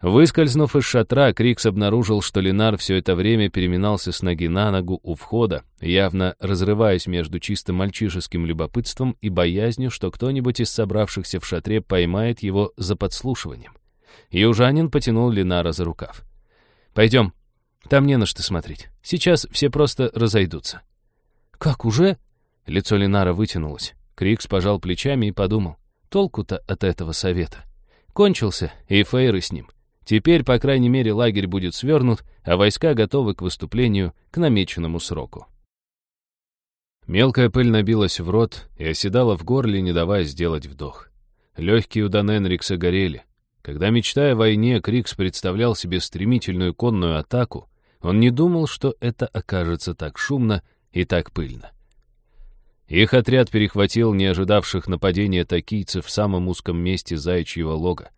Выскользнув из шатра, Крикс обнаружил, что Ленар все это время переминался с ноги на ногу у входа, явно разрываясь между чисто мальчишеским любопытством и боязнью, что кто-нибудь из собравшихся в шатре поймает его за подслушиванием. Южанин потянул Ленара за рукав. «Пойдем, там не на что смотреть. Сейчас все просто разойдутся». «Как уже?» Лицо Ленара вытянулось. Крикс пожал плечами и подумал. Толку-то от этого совета. Кончился, и Фейры с ним. Теперь, по крайней мере, лагерь будет свернут, а войска готовы к выступлению к намеченному сроку. Мелкая пыль набилась в рот и оседала в горле, не давая сделать вдох. Легкие у Даненрикса горели. Когда, мечтая о войне, Крикс представлял себе стремительную конную атаку, он не думал, что это окажется так шумно и так пыльно. Их отряд перехватил не ожидавших нападения токийцев в самом узком месте заячьего лога.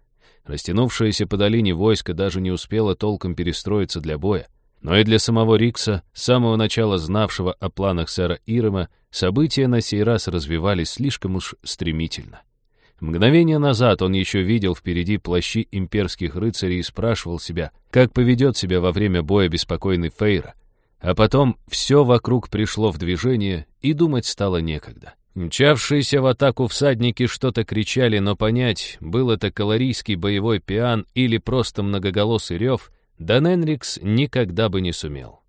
Растянувшееся по долине войско даже не успело толком перестроиться для боя. Но и для самого Рикса, с самого начала знавшего о планах сэра Ирома, события на сей раз развивались слишком уж стремительно. Мгновение назад он еще видел впереди плащи имперских рыцарей и спрашивал себя, как поведет себя во время боя беспокойный Фейра. А потом все вокруг пришло в движение, и думать стало некогда. Мчавшиеся в атаку всадники что-то кричали, но понять, был это калорийский боевой пиан или просто многоголосый рев, Дан Энрикс никогда бы не сумел.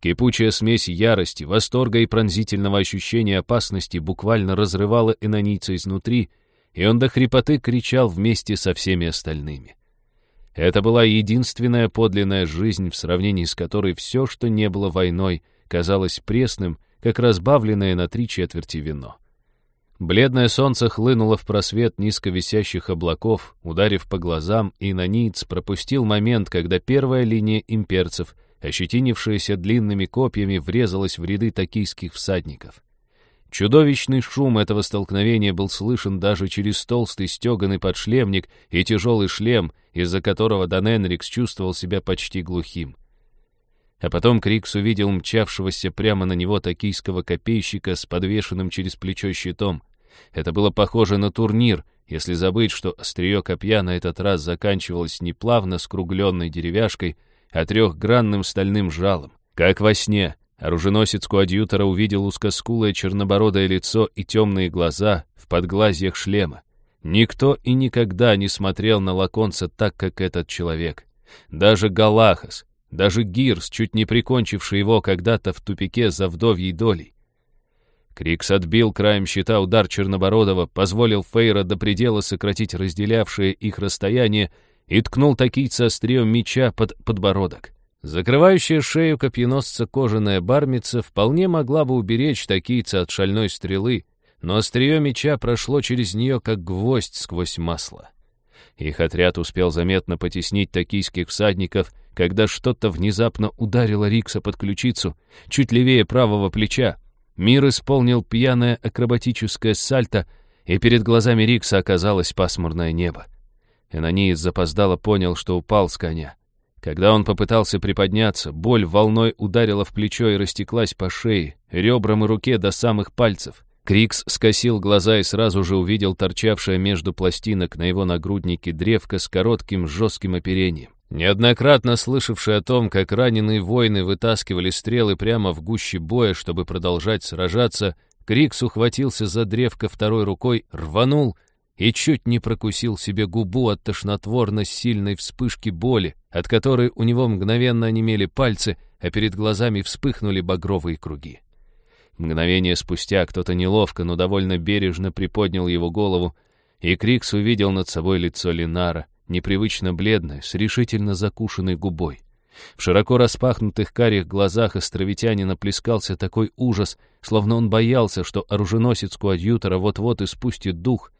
Кипучая смесь ярости, восторга и пронзительного ощущения опасности буквально разрывала энонийца изнутри, и он до хрипоты кричал вместе со всеми остальными. Это была единственная подлинная жизнь, в сравнении с которой все, что не было войной, казалось пресным как разбавленное на три четверти вино. Бледное солнце хлынуло в просвет низко висящих облаков, ударив по глазам, и на ниц пропустил момент, когда первая линия имперцев, ощетинившаяся длинными копьями, врезалась в ряды токийских всадников. Чудовищный шум этого столкновения был слышен даже через толстый стеганый подшлемник и тяжелый шлем, из-за которого Дан Энрикс чувствовал себя почти глухим. А потом Крикс увидел мчавшегося прямо на него токийского копейщика с подвешенным через плечо щитом. Это было похоже на турнир, если забыть, что острие копья на этот раз заканчивалось не плавно скругленной деревяшкой, а трехгранным стальным жалом. Как во сне, оруженосец коадьютора увидел узкоскулое чернобородое лицо и темные глаза в подглазьях шлема. Никто и никогда не смотрел на Лаконца так, как этот человек. Даже Галахас, даже Гирс, чуть не прикончивший его когда-то в тупике за вдовьей долей. Крикс отбил краем щита удар Чернобородова, позволил Фейра до предела сократить разделявшее их расстояние и ткнул такийца острием меча под подбородок. Закрывающая шею копьеносца кожаная бармица вполне могла бы уберечь такийца от шальной стрелы, но острие меча прошло через нее, как гвоздь сквозь масло. Их отряд успел заметно потеснить токийских всадников, когда что-то внезапно ударило Рикса под ключицу, чуть левее правого плеча. Мир исполнил пьяное акробатическое сальто, и перед глазами Рикса оказалось пасмурное небо. Энониец запоздало понял, что упал с коня. Когда он попытался приподняться, боль волной ударила в плечо и растеклась по шее, ребрам и руке до самых пальцев. Крикс скосил глаза и сразу же увидел торчавшее между пластинок на его нагруднике древко с коротким жестким оперением. Неоднократно слышавший о том, как раненые воины вытаскивали стрелы прямо в гуще боя, чтобы продолжать сражаться, Крикс ухватился за древко второй рукой, рванул и чуть не прокусил себе губу от тошнотворно сильной вспышки боли, от которой у него мгновенно онемели пальцы, а перед глазами вспыхнули багровые круги. Мгновение спустя кто-то неловко, но довольно бережно приподнял его голову, и Крикс увидел над собой лицо Линара, непривычно бледное, с решительно закушенной губой. В широко распахнутых карих глазах островитянина плескался такой ужас, словно он боялся, что оруженосец Куадьютора вот-вот испустит дух.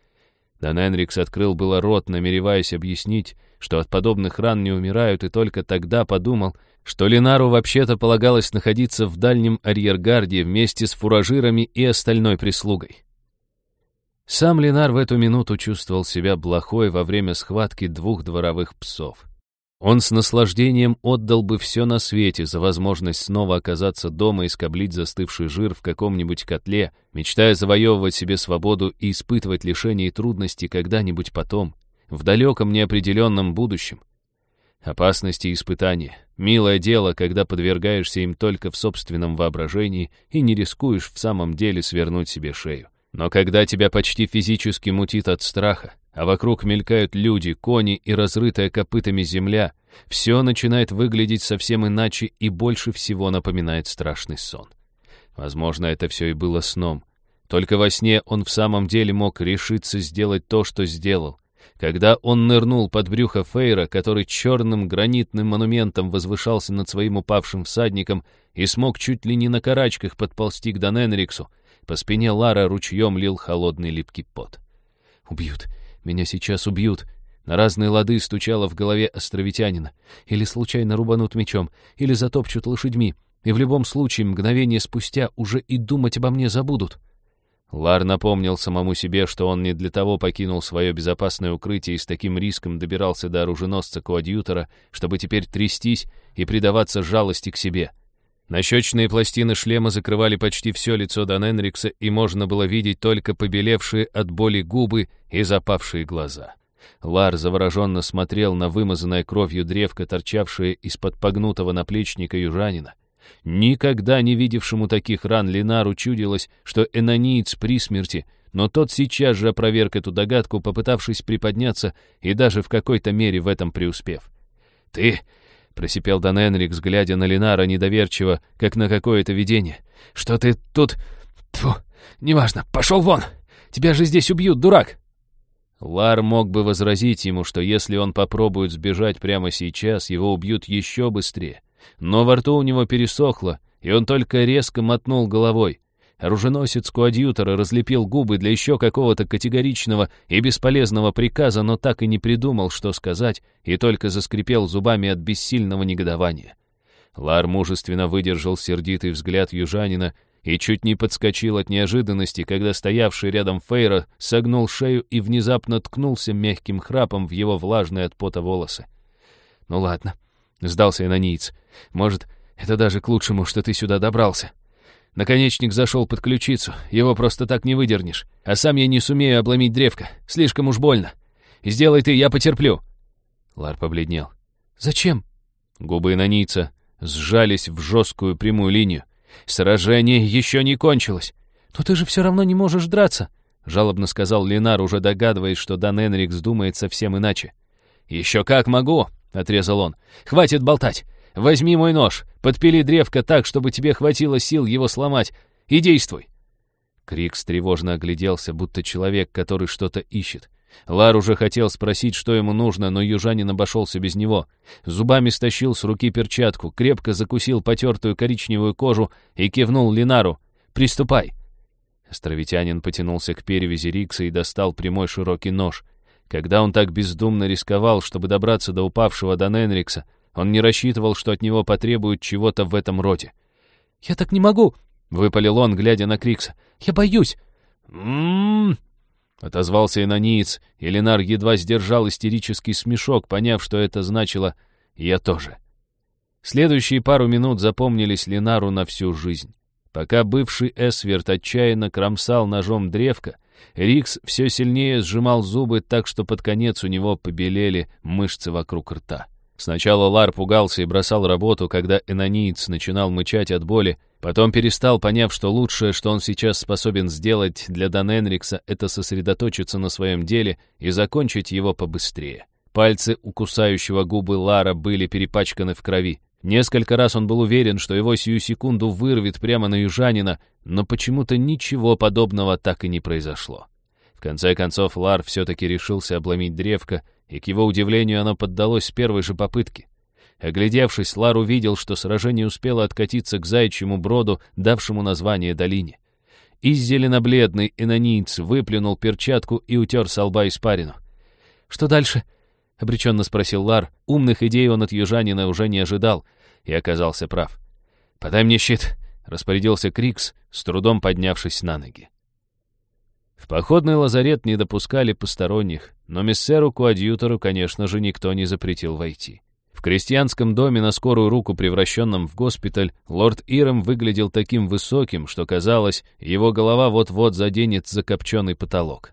Дан Энрикс открыл было рот, намереваясь объяснить, что от подобных ран не умирают, и только тогда подумал, что Ленару вообще-то полагалось находиться в дальнем арьергарде вместе с фуражирами и остальной прислугой. Сам Ленар в эту минуту чувствовал себя плохой во время схватки двух дворовых псов. Он с наслаждением отдал бы все на свете за возможность снова оказаться дома и скоблить застывший жир в каком-нибудь котле, мечтая завоевывать себе свободу и испытывать лишения и трудности когда-нибудь потом, в далеком неопределенном будущем. Опасности и испытания. Милое дело, когда подвергаешься им только в собственном воображении и не рискуешь в самом деле свернуть себе шею. Но когда тебя почти физически мутит от страха, а вокруг мелькают люди, кони и разрытая копытами земля, все начинает выглядеть совсем иначе и больше всего напоминает страшный сон. Возможно, это все и было сном. Только во сне он в самом деле мог решиться сделать то, что сделал. Когда он нырнул под брюхо Фейра, который черным гранитным монументом возвышался над своим упавшим всадником и смог чуть ли не на карачках подползти к Даненриксу, по спине Лара ручьем лил холодный липкий пот. «Убьют! Меня сейчас убьют. На разные лады стучало в голове островитянина. Или случайно рубанут мечом, или затопчут лошадьми. И в любом случае, мгновение спустя уже и думать обо мне забудут. Лар напомнил самому себе, что он не для того покинул свое безопасное укрытие и с таким риском добирался до оруженосца-коадьютора, чтобы теперь трястись и предаваться жалости к себе. Нащечные пластины шлема закрывали почти все лицо Дан Энрикса, и можно было видеть только побелевшие от боли губы и запавшие глаза. Лар завороженно смотрел на вымазанное кровью древко, торчавшее из-под погнутого наплечника южанина. Никогда не видевшему таких ран Ленару чудилось, что энониец при смерти, но тот сейчас же опроверг эту догадку, попытавшись приподняться и даже в какой-то мере в этом преуспев. «Ты — просипел Дан Энрикс, глядя на Ленара недоверчиво, как на какое-то видение. «Что ты тут... Тьфу, неважно, пошел вон! Тебя же здесь убьют, дурак!» Лар мог бы возразить ему, что если он попробует сбежать прямо сейчас, его убьют еще быстрее. Но во рту у него пересохло, и он только резко мотнул головой. Оруженосец коадьютора разлепил губы для еще какого-то категоричного и бесполезного приказа, но так и не придумал, что сказать, и только заскрипел зубами от бессильного негодования. Лар мужественно выдержал сердитый взгляд южанина и чуть не подскочил от неожиданности, когда стоявший рядом Фейра согнул шею и внезапно ткнулся мягким храпом в его влажные от пота волосы. «Ну ладно», — сдался инониец, — «может, это даже к лучшему, что ты сюда добрался». Наконечник зашел под ключицу, его просто так не выдернешь. А сам я не сумею обломить древко, слишком уж больно. Сделай ты, я потерплю». Лар побледнел. «Зачем?» Губы инонийца сжались в жесткую прямую линию. «Сражение еще не кончилось». «Но ты же все равно не можешь драться», — жалобно сказал Ленар, уже догадываясь, что Дан Энрикс думает совсем иначе. «Еще как могу», — отрезал он. «Хватит болтать. Возьми мой нож, подпили древко так, чтобы тебе хватило сил его сломать, и действуй!» Крикс тревожно огляделся, будто человек, который что-то ищет. Лар уже хотел спросить, что ему нужно, но южанин обошелся без него. Зубами стащил с руки перчатку, крепко закусил потертую коричневую кожу и кивнул Линару. «Приступай!» Островитянин потянулся к перевязи Рикса и достал прямой широкий нож. Когда он так бездумно рисковал, чтобы добраться до упавшего Даненрикса, он не рассчитывал, что от него потребуют чего-то в этом роде. «Я так не могу!» — выпалил он, глядя на Крикса. «Я боюсь!» «М-м-м!» отозвался инониец, и Ленар едва сдержал истерический смешок, поняв, что это значило Я тоже. Следующие пару минут запомнились Ленару на всю жизнь. Пока бывший Эсверт отчаянно кромсал ножом древко, Рикс все сильнее сжимал зубы так, что под конец у него побелели мышцы вокруг рта. Сначала Лар пугался и бросал работу, когда энониец начинал мычать от боли, потом перестал, поняв, что лучшее, что он сейчас способен сделать для Дан Энрикса, это сосредоточиться на своем деле и закончить его побыстрее. Пальцы у кусающего губы Лара были перепачканы в крови. Несколько раз он был уверен, что его сию секунду вырвет прямо на южанина, но почему-то ничего подобного так и не произошло. В конце концов, Лар все-таки решился обломить древко, и, к его удивлению, оно поддалось с первой же попытки. Оглядевшись, Лар увидел, что сражение успело откатиться к заячьему броду, давшему название долине. Из зелено-бледный энониец выплюнул перчатку и утер со лба испарину. «Что дальше?» — обреченно спросил Лар. Умных идей он от южанина уже не ожидал, и оказался прав. «Подай мне щит», — распорядился Крикс, с трудом поднявшись на ноги. В походный лазарет не допускали посторонних, но мессеру-коадьютору, конечно же, никто не запретил войти. В крестьянском доме на скорую руку, превращенном в госпиталь, лорд Иром выглядел таким высоким, что казалось, его голова вот-вот заденет закопченный потолок.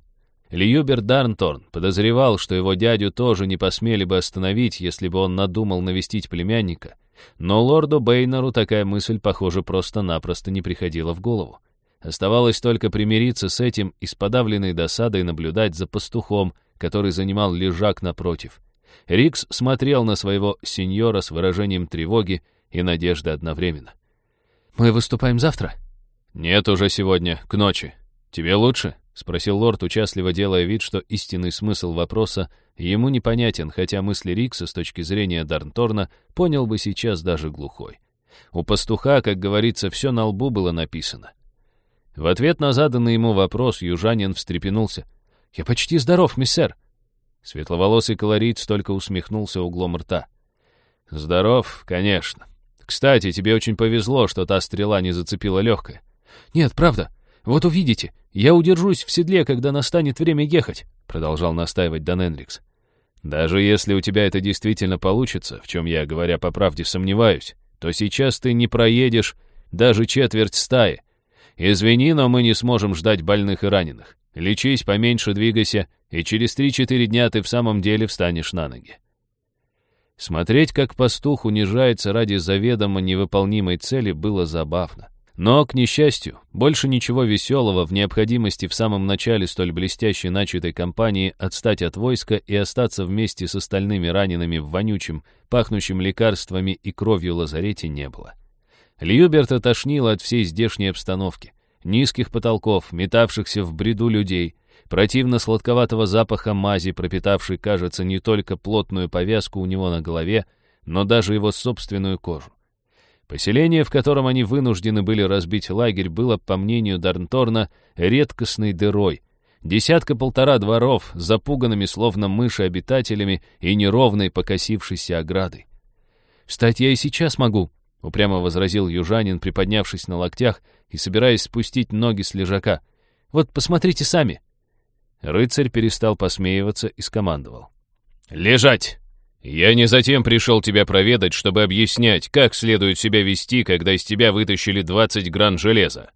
Льюбер Дарнторн подозревал, что его дядю тоже не посмели бы остановить, если бы он надумал навестить племянника. Но лорду Бейнеру такая мысль, похоже, просто-напросто не приходила в голову. Оставалось только примириться с этим и с подавленной досадой наблюдать за пастухом, который занимал лежак напротив. Рикс смотрел на своего сеньора с выражением тревоги и надежды одновременно. «Мы выступаем завтра?» «Нет, уже сегодня, к ночи. Тебе лучше?» — спросил лорд, участливо делая вид, что истинный смысл вопроса ему непонятен, хотя мысли Рикса с точки зрения Дарнторна понял бы сейчас даже глухой. У пастуха, как говорится, все на лбу было написано. В ответ на заданный ему вопрос южанин встрепенулся. «Я почти здоров, миссер!» Светловолосый колорит только усмехнулся углом рта. «Здоров, конечно. Кстати, тебе очень повезло, что та стрела не зацепила легкое». «Нет, правда. Вот увидите, я удержусь в седле, когда настанет время ехать», — продолжал настаивать Дан Энрикс. «Даже если у тебя это действительно получится, в чем я, говоря по правде, сомневаюсь, то сейчас ты не проедешь даже четверть стаи. Извини, но мы не сможем ждать больных и раненых. Лечись, поменьше двигайся, и через три-четыре дня ты в самом деле встанешь на ноги». Смотреть, как пастух унижается ради заведомо невыполнимой цели, было забавно. Но, к несчастью, больше ничего веселого в необходимости в самом начале столь блестящей начатой кампании отстать от войска и остаться вместе с остальными ранеными в вонючем, пахнущем лекарствами и кровью лазарете не было. Льюберта тошнило от всей здешней обстановки, низких потолков, метавшихся в бреду людей, противно-сладковатого запаха мази, пропитавшей, кажется, не только плотную повязку у него на голове, но даже его собственную кожу. Поселение, в котором они вынуждены были разбить лагерь, было, по мнению Дарнторна, редкостной дырой. Десятка-полтора дворов, запуганными словно мыши обитателями и неровной покосившейся оградой. «Встать я и сейчас могу», — упрямо возразил южанин, приподнявшись на локтях и собираясь спустить ноги с лежака. «Вот посмотрите сами». Рыцарь перестал посмеиваться и скомандовал. «Лежать!» «Я не затем пришел тебя проведать, чтобы объяснять, как следует себя вести, когда из тебя вытащили 20 гран железа.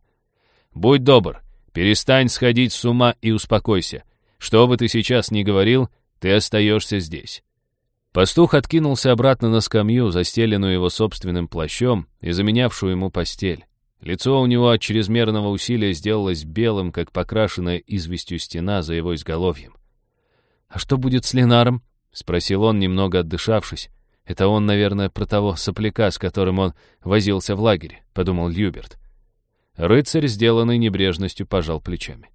Будь добр, перестань сходить с ума и успокойся. Что бы ты сейчас ни говорил, ты остаешься здесь». Пастух откинулся обратно на скамью, застеленную его собственным плащом и заменявшую ему постель. Лицо у него от чрезмерного усилия сделалось белым, как покрашенная известью стена за его изголовьем. «А что будет с Ленаром?» — спросил он, немного отдышавшись. «Это он, наверное, про того сопляка, с которым он возился в лагере», — подумал Люберт. Рыцарь, сделанный небрежностью, пожал плечами.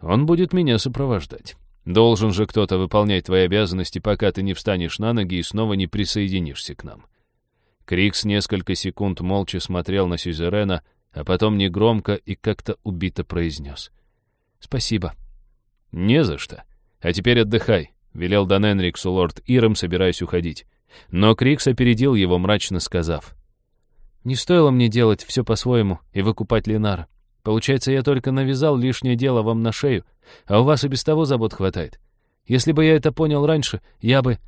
«Он будет меня сопровождать. Должен же кто-то выполнять твои обязанности, пока ты не встанешь на ноги и снова не присоединишься к нам». Крикс несколько секунд молча смотрел на Сюзерена, а потом негромко и как-то убито произнес. «Спасибо». «Не за что. А теперь отдыхай. — велел Дан Энриксу лорд Иром, собираясь уходить. Но Крикс опередил его, мрачно сказав. «Не стоило мне делать все по-своему и выкупать Ленара. Получается, я только навязал лишнее дело вам на шею, а у вас и без того забот хватает. Если бы я это понял раньше, я бы...»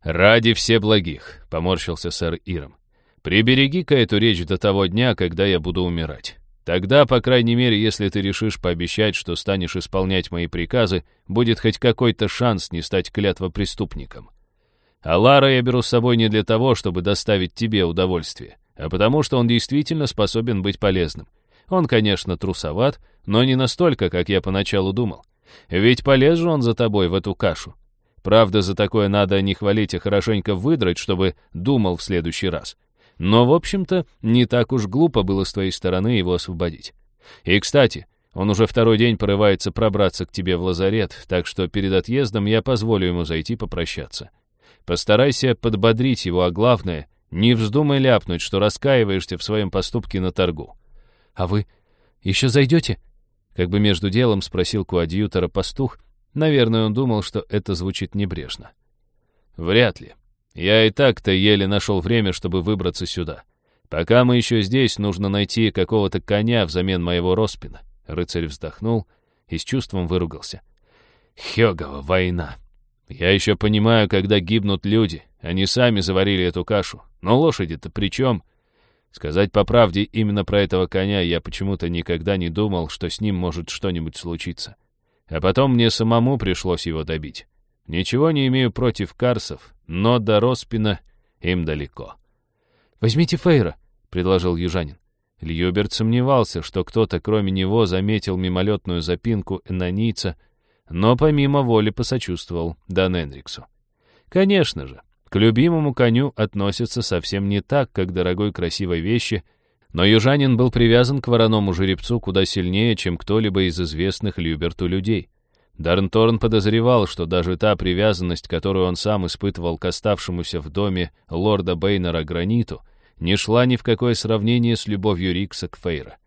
«Ради всеблагих», — поморщился сэр Иром. «Прибереги-ка эту речь до того дня, когда я буду умирать. Тогда, по крайней мере, если ты решишь пообещать, что станешь исполнять мои приказы, будет хоть какой-то шанс не стать клятвопреступником. А Лара я беру с собой не для того, чтобы доставить тебе удовольствие, а потому что он действительно способен быть полезным. Он, конечно, трусоват, но не настолько, как я поначалу думал. Ведь полез же он за тобой в эту кашу. Правда, за такое надо не хвалить, а хорошенько выдрать, чтобы думал в следующий раз. Но, в общем-то, не так уж глупо было с твоей стороны его освободить. И, кстати, он уже второй день порывается пробраться к тебе в лазарет, так что перед отъездом я позволю ему зайти попрощаться. Постарайся подбодрить его, а главное, не вздумай ляпнуть, что раскаиваешься в своем поступке на торгу. «А вы еще зайдете?» Как бы между делом спросил коадьютора пастух, Наверное, он думал, что это звучит небрежно. Вряд ли. Я и так-то еле нашел время, чтобы выбраться сюда. Пока мы еще здесь, нужно найти какого-то коня взамен моего Роспина. Рыцарь вздохнул и с чувством выругался. Хёгова война. Я еще понимаю, когда гибнут люди. Они сами заварили эту кашу. Но лошади-то при чем? Сказать по правде, именно про этого коня я почему-то никогда не думал, что с ним может что-нибудь случиться. А потом мне самому пришлось его добить. Ничего не имею против карсов, но до Роспина им далеко. «Возьмите Фейра», — предложил южанин. Льюберт сомневался, что кто-то кроме него заметил мимолетную запинку энонийца, но помимо воли посочувствовал Дан Энриксу. Конечно же, к любимому коню относятся совсем не так, как к дорогой красивой вещи — но южанин был привязан к вороному жеребцу куда сильнее, чем кто-либо из известных Люберту людей. Дарнторн подозревал, что даже та привязанность, которую он сам испытывал к оставшемуся в доме лорда Бейнера граниту, не шла ни в какое сравнение с любовью Рикса к Фейра.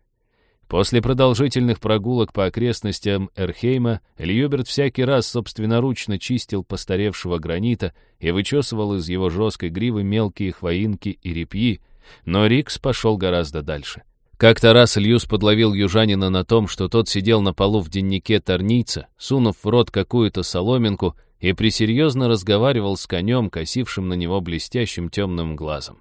После продолжительных прогулок по окрестностям Эрхейма Льюберт всякий раз собственноручно чистил постаревшего гранита и вычесывал из его жесткой гривы мелкие хвоинки и репьи, но Рикс пошел гораздо дальше. Как-то раз Льюс подловил южанина на том, что тот сидел на полу в деннике торница, сунув в рот какую-то соломинку и присерьезно разговаривал с конем, косившим на него блестящим темным глазом.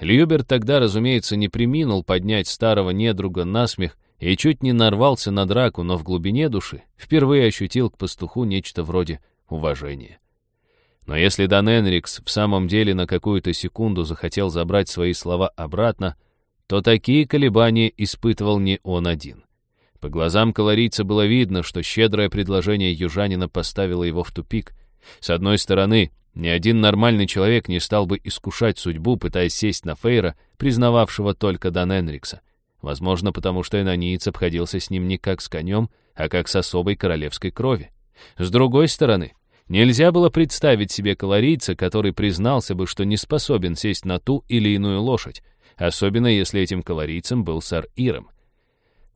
Льюберт тогда, разумеется, не приминул поднять старого недруга на смех и чуть не нарвался на драку, но в глубине души впервые ощутил к пастуху нечто вроде уважения. Но если Дан Энрикс в самом деле на какую-то секунду захотел забрать свои слова обратно, то такие колебания испытывал не он один. По глазам колорийца было видно, что щедрое предложение южанина поставило его в тупик. С одной стороны, ни один нормальный человек не стал бы искушать судьбу, пытаясь сесть на Фейра, признававшего только Дан Энрикса. Возможно, потому что инониец обходился с ним не как с конем, а как с особой королевской крови. С другой стороны, Нельзя было представить себе колорийца, который признался бы, что не способен сесть на ту или иную лошадь, особенно если этим колорийцем был сэр Иром.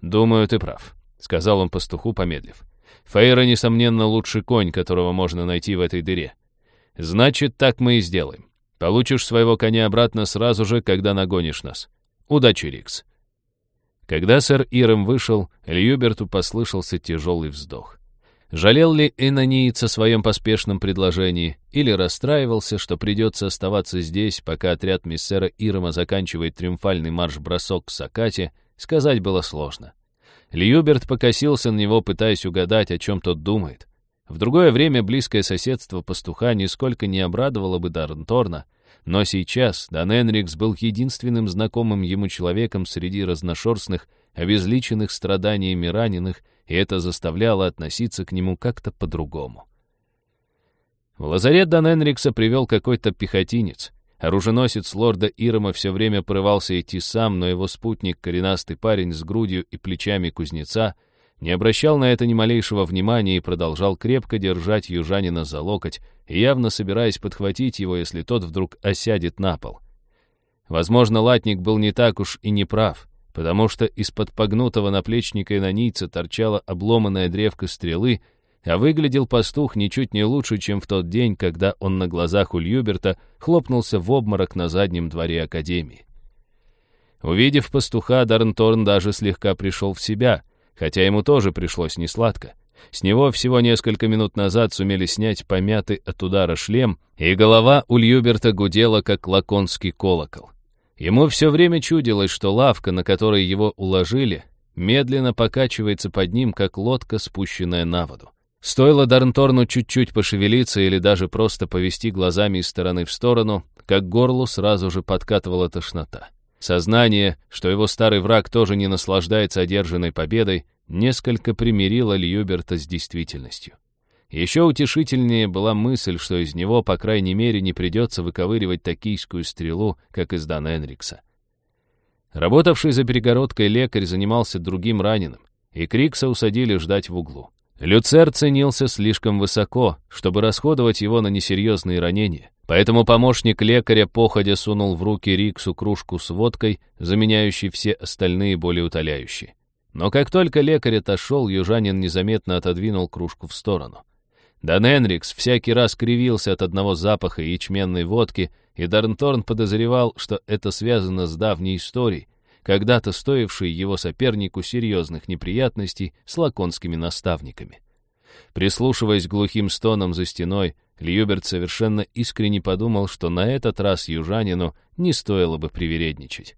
«Думаю, ты прав», — сказал он пастуху, помедлив. «Фейра, несомненно, лучший конь, которого можно найти в этой дыре. Значит, так мы и сделаем. Получишь своего коня обратно сразу же, когда нагонишь нас. Удачи, Рикс». Когда сэр Иром вышел, Льюберту послышался тяжелый вздох. Жалел ли Энониец о своем поспешном предложении или расстраивался, что придется оставаться здесь, пока отряд миссера Ирома заканчивает триумфальный марш-бросок к Сакате, сказать было сложно. Льюберт покосился на него, пытаясь угадать, о чем тот думает. В другое время близкое соседство пастуха нисколько не обрадовало бы Дарнторна, но сейчас Дан Энрикс был единственным знакомым ему человеком среди разношерстных, обезличенных страданиями раненых и это заставляло относиться к нему как-то по-другому. В лазарет Дан Энрикса привел какой-то пехотинец. Оруженосец лорда Ирома все время порывался идти сам, но его спутник, коренастый парень с грудью и плечами кузнеца, не обращал на это ни малейшего внимания и продолжал крепко держать южанина за локоть, явно собираясь подхватить его, если тот вдруг осядет на пол. Возможно, латник был не так уж и не прав потому что из-под погнутого наплечника инонийца торчала обломанная древка стрелы, а выглядел пастух ничуть не лучше, чем в тот день, когда он на глазах у Льюберта хлопнулся в обморок на заднем дворе Академии. Увидев пастуха, Дарнторн даже слегка пришел в себя, хотя ему тоже пришлось несладко. С него всего несколько минут назад сумели снять помятый от удара шлем, и голова у Льюберта гудела, как лаконский колокол. Ему все время чудилось, что лавка, на которой его уложили, медленно покачивается под ним, как лодка, спущенная на воду. Стоило Дарнторну чуть-чуть пошевелиться или даже просто повести глазами из стороны в сторону, как горлу сразу же подкатывала тошнота. Сознание, что его старый враг тоже не наслаждается одержанной победой, несколько примирило Льюберта с действительностью. Еще утешительнее была мысль, что из него, по крайней мере, не придется выковыривать токийскую стрелу, как из Дан Энрикса. Работавший за перегородкой лекарь занимался другим раненым, и Крикса усадили ждать в углу. Люцер ценился слишком высоко, чтобы расходовать его на несерьезные ранения, поэтому помощник лекаря походя сунул в руки Риксу кружку с водкой, заменяющей все остальные более утоляющие. Но как только лекарь отошел, южанин незаметно отодвинул кружку в сторону. Дан Энрикс всякий раз кривился от одного запаха ячменной водки, и Дарнторн подозревал, что это связано с давней историей, когда-то стоившей его сопернику серьезных неприятностей с лаконскими наставниками. Прислушиваясь глухим стонам за стеной, Льюберт совершенно искренне подумал, что на этот раз южанину не стоило бы привередничать.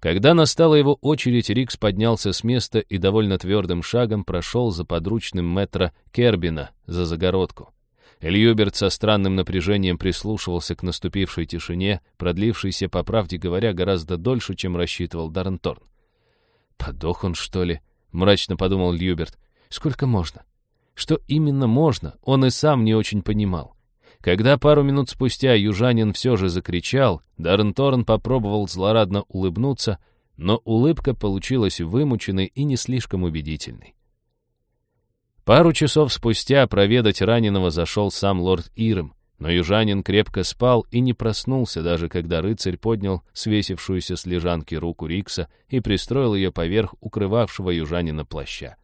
Когда настала его очередь, Рикс поднялся с места и довольно твердым шагом прошел за подручным метра Кербина за загородку. Эльюберт со странным напряжением прислушивался к наступившей тишине, продлившейся, по правде говоря, гораздо дольше, чем рассчитывал Дарнторн. «Подох он, что ли?» — мрачно подумал Льюберт. «Сколько можно?» Что именно можно, он и сам не очень понимал. Когда пару минут спустя южанин все же закричал, Дарнторн попробовал злорадно улыбнуться, но улыбка получилась вымученной и не слишком убедительной. Пару часов спустя проведать раненого зашел сам лорд Ирм, но южанин крепко спал и не проснулся, даже когда рыцарь поднял свесившуюся с лежанки руку Рикса и пристроил ее поверх укрывавшего южанина плаща.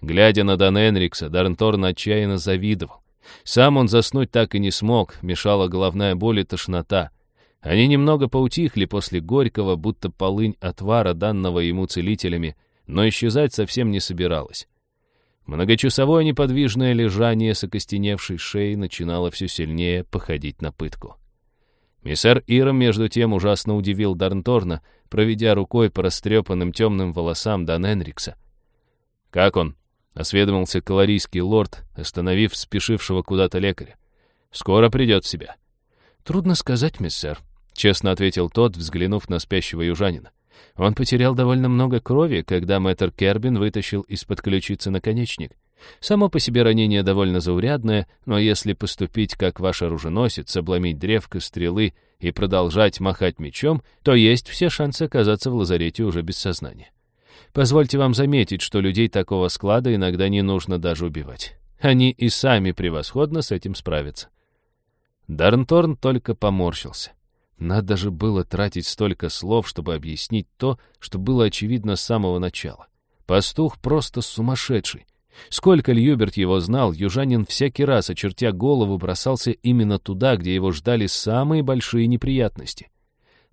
Глядя на Дан Энрикса, Дарнторн отчаянно завидовал. Сам он заснуть так и не смог, мешала головная боль и тошнота. Они немного поутихли после горького, будто полынь отвара, данного ему целителями, но исчезать совсем не собиралась. Многочасовое неподвижное лежание с окостеневшей шеей начинало все сильнее походить на пытку. Миссар Иром, между тем, ужасно удивил Дарнторна, проведя рукой по растрепанным темным волосам Дан Энрикса. «Как он?» — осведомился калорийский лорд, остановив спешившего куда-то лекаря. «Скоро придет в себя». «Трудно сказать, миссер», — честно ответил тот, взглянув на спящего южанина. «Он потерял довольно много крови, когда мэтр Кербин вытащил из-под ключицы наконечник. Само по себе ранение довольно заурядное, но если поступить, как ваш оруженосец, обломить древко, стрелы и продолжать махать мечом, то есть все шансы оказаться в лазарете уже без сознания. Позвольте вам заметить, что людей такого склада иногда не нужно даже убивать. Они и сами превосходно с этим справятся. Дарнторн только поморщился. Надо же было тратить столько слов, чтобы объяснить то, что было очевидно с самого начала. Пастух просто сумасшедший. Сколько Льюберт его знал, южанин всякий раз, очертя голову, бросался именно туда, где его ждали самые большие неприятности.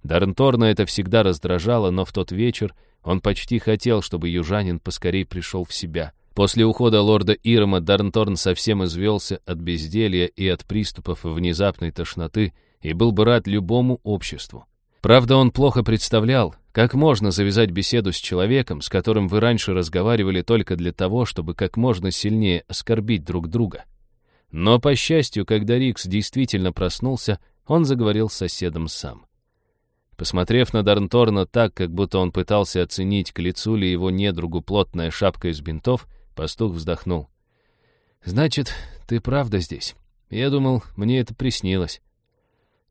Дарнторна это всегда раздражало, но в тот вечер он почти хотел, чтобы южанин поскорей пришел в себя. После ухода лорда Ирма Дарнторн совсем извелся от безделья и от приступов внезапной тошноты и был бы рад любому обществу. Правда, он плохо представлял, как можно завязать беседу с человеком, с которым вы раньше разговаривали только для того, чтобы как можно сильнее оскорбить друг друга. Но, по счастью, когда Рикс действительно проснулся, он заговорил с соседом сам. Посмотрев на Дарнторна так, как будто он пытался оценить, к лицу ли его недругу плотная шапка из бинтов, пастух вздохнул. «Значит, ты правда здесь? Я думал, мне это приснилось».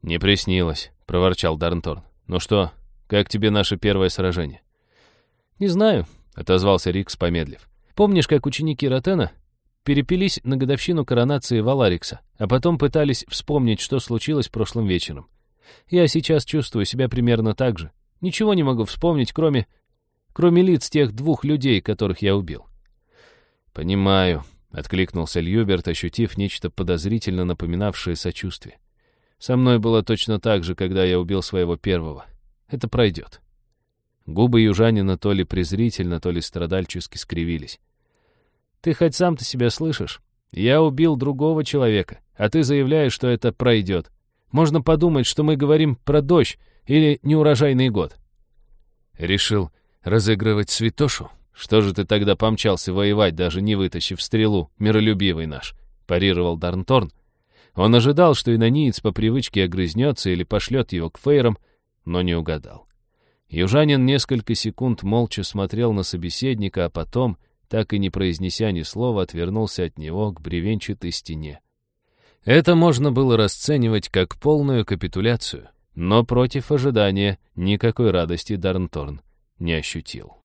«Не приснилось», — проворчал Дарнторн. «Ну что, как тебе наше первое сражение?» «Не знаю», — отозвался Рикс, помедлив. «Помнишь, как ученики Ротена перепились на годовщину коронации Валарикса, а потом пытались вспомнить, что случилось прошлым вечером? Я сейчас чувствую себя примерно так же. Ничего не могу вспомнить, кроме... кроме лиц тех двух людей, которых я убил». «Понимаю», — откликнулся Льюберт, ощутив нечто подозрительно напоминавшее сочувствие. «Со мной было точно так же, когда я убил своего первого. Это пройдет». Губы южанина то ли презрительно, то ли страдальчески скривились. Ты хоть сам-то себя слышишь? Я убил другого человека, а ты заявляешь, что это пройдет. Можно подумать, что мы говорим про дождь или неурожайный год. Решил разыгрывать святошу? Что же ты тогда помчался воевать, даже не вытащив стрелу, миролюбивый наш? Парировал Дарнторн. Он ожидал, что инониец по привычке огрызнется или пошлет его к фейрам, но не угадал. Южанин несколько секунд молча смотрел на собеседника, а потом, так и не произнеся ни слова, отвернулся от него к бревенчатой стене. Это можно было расценивать как полную капитуляцию, но против ожидания никакой радости Дарнторн не ощутил.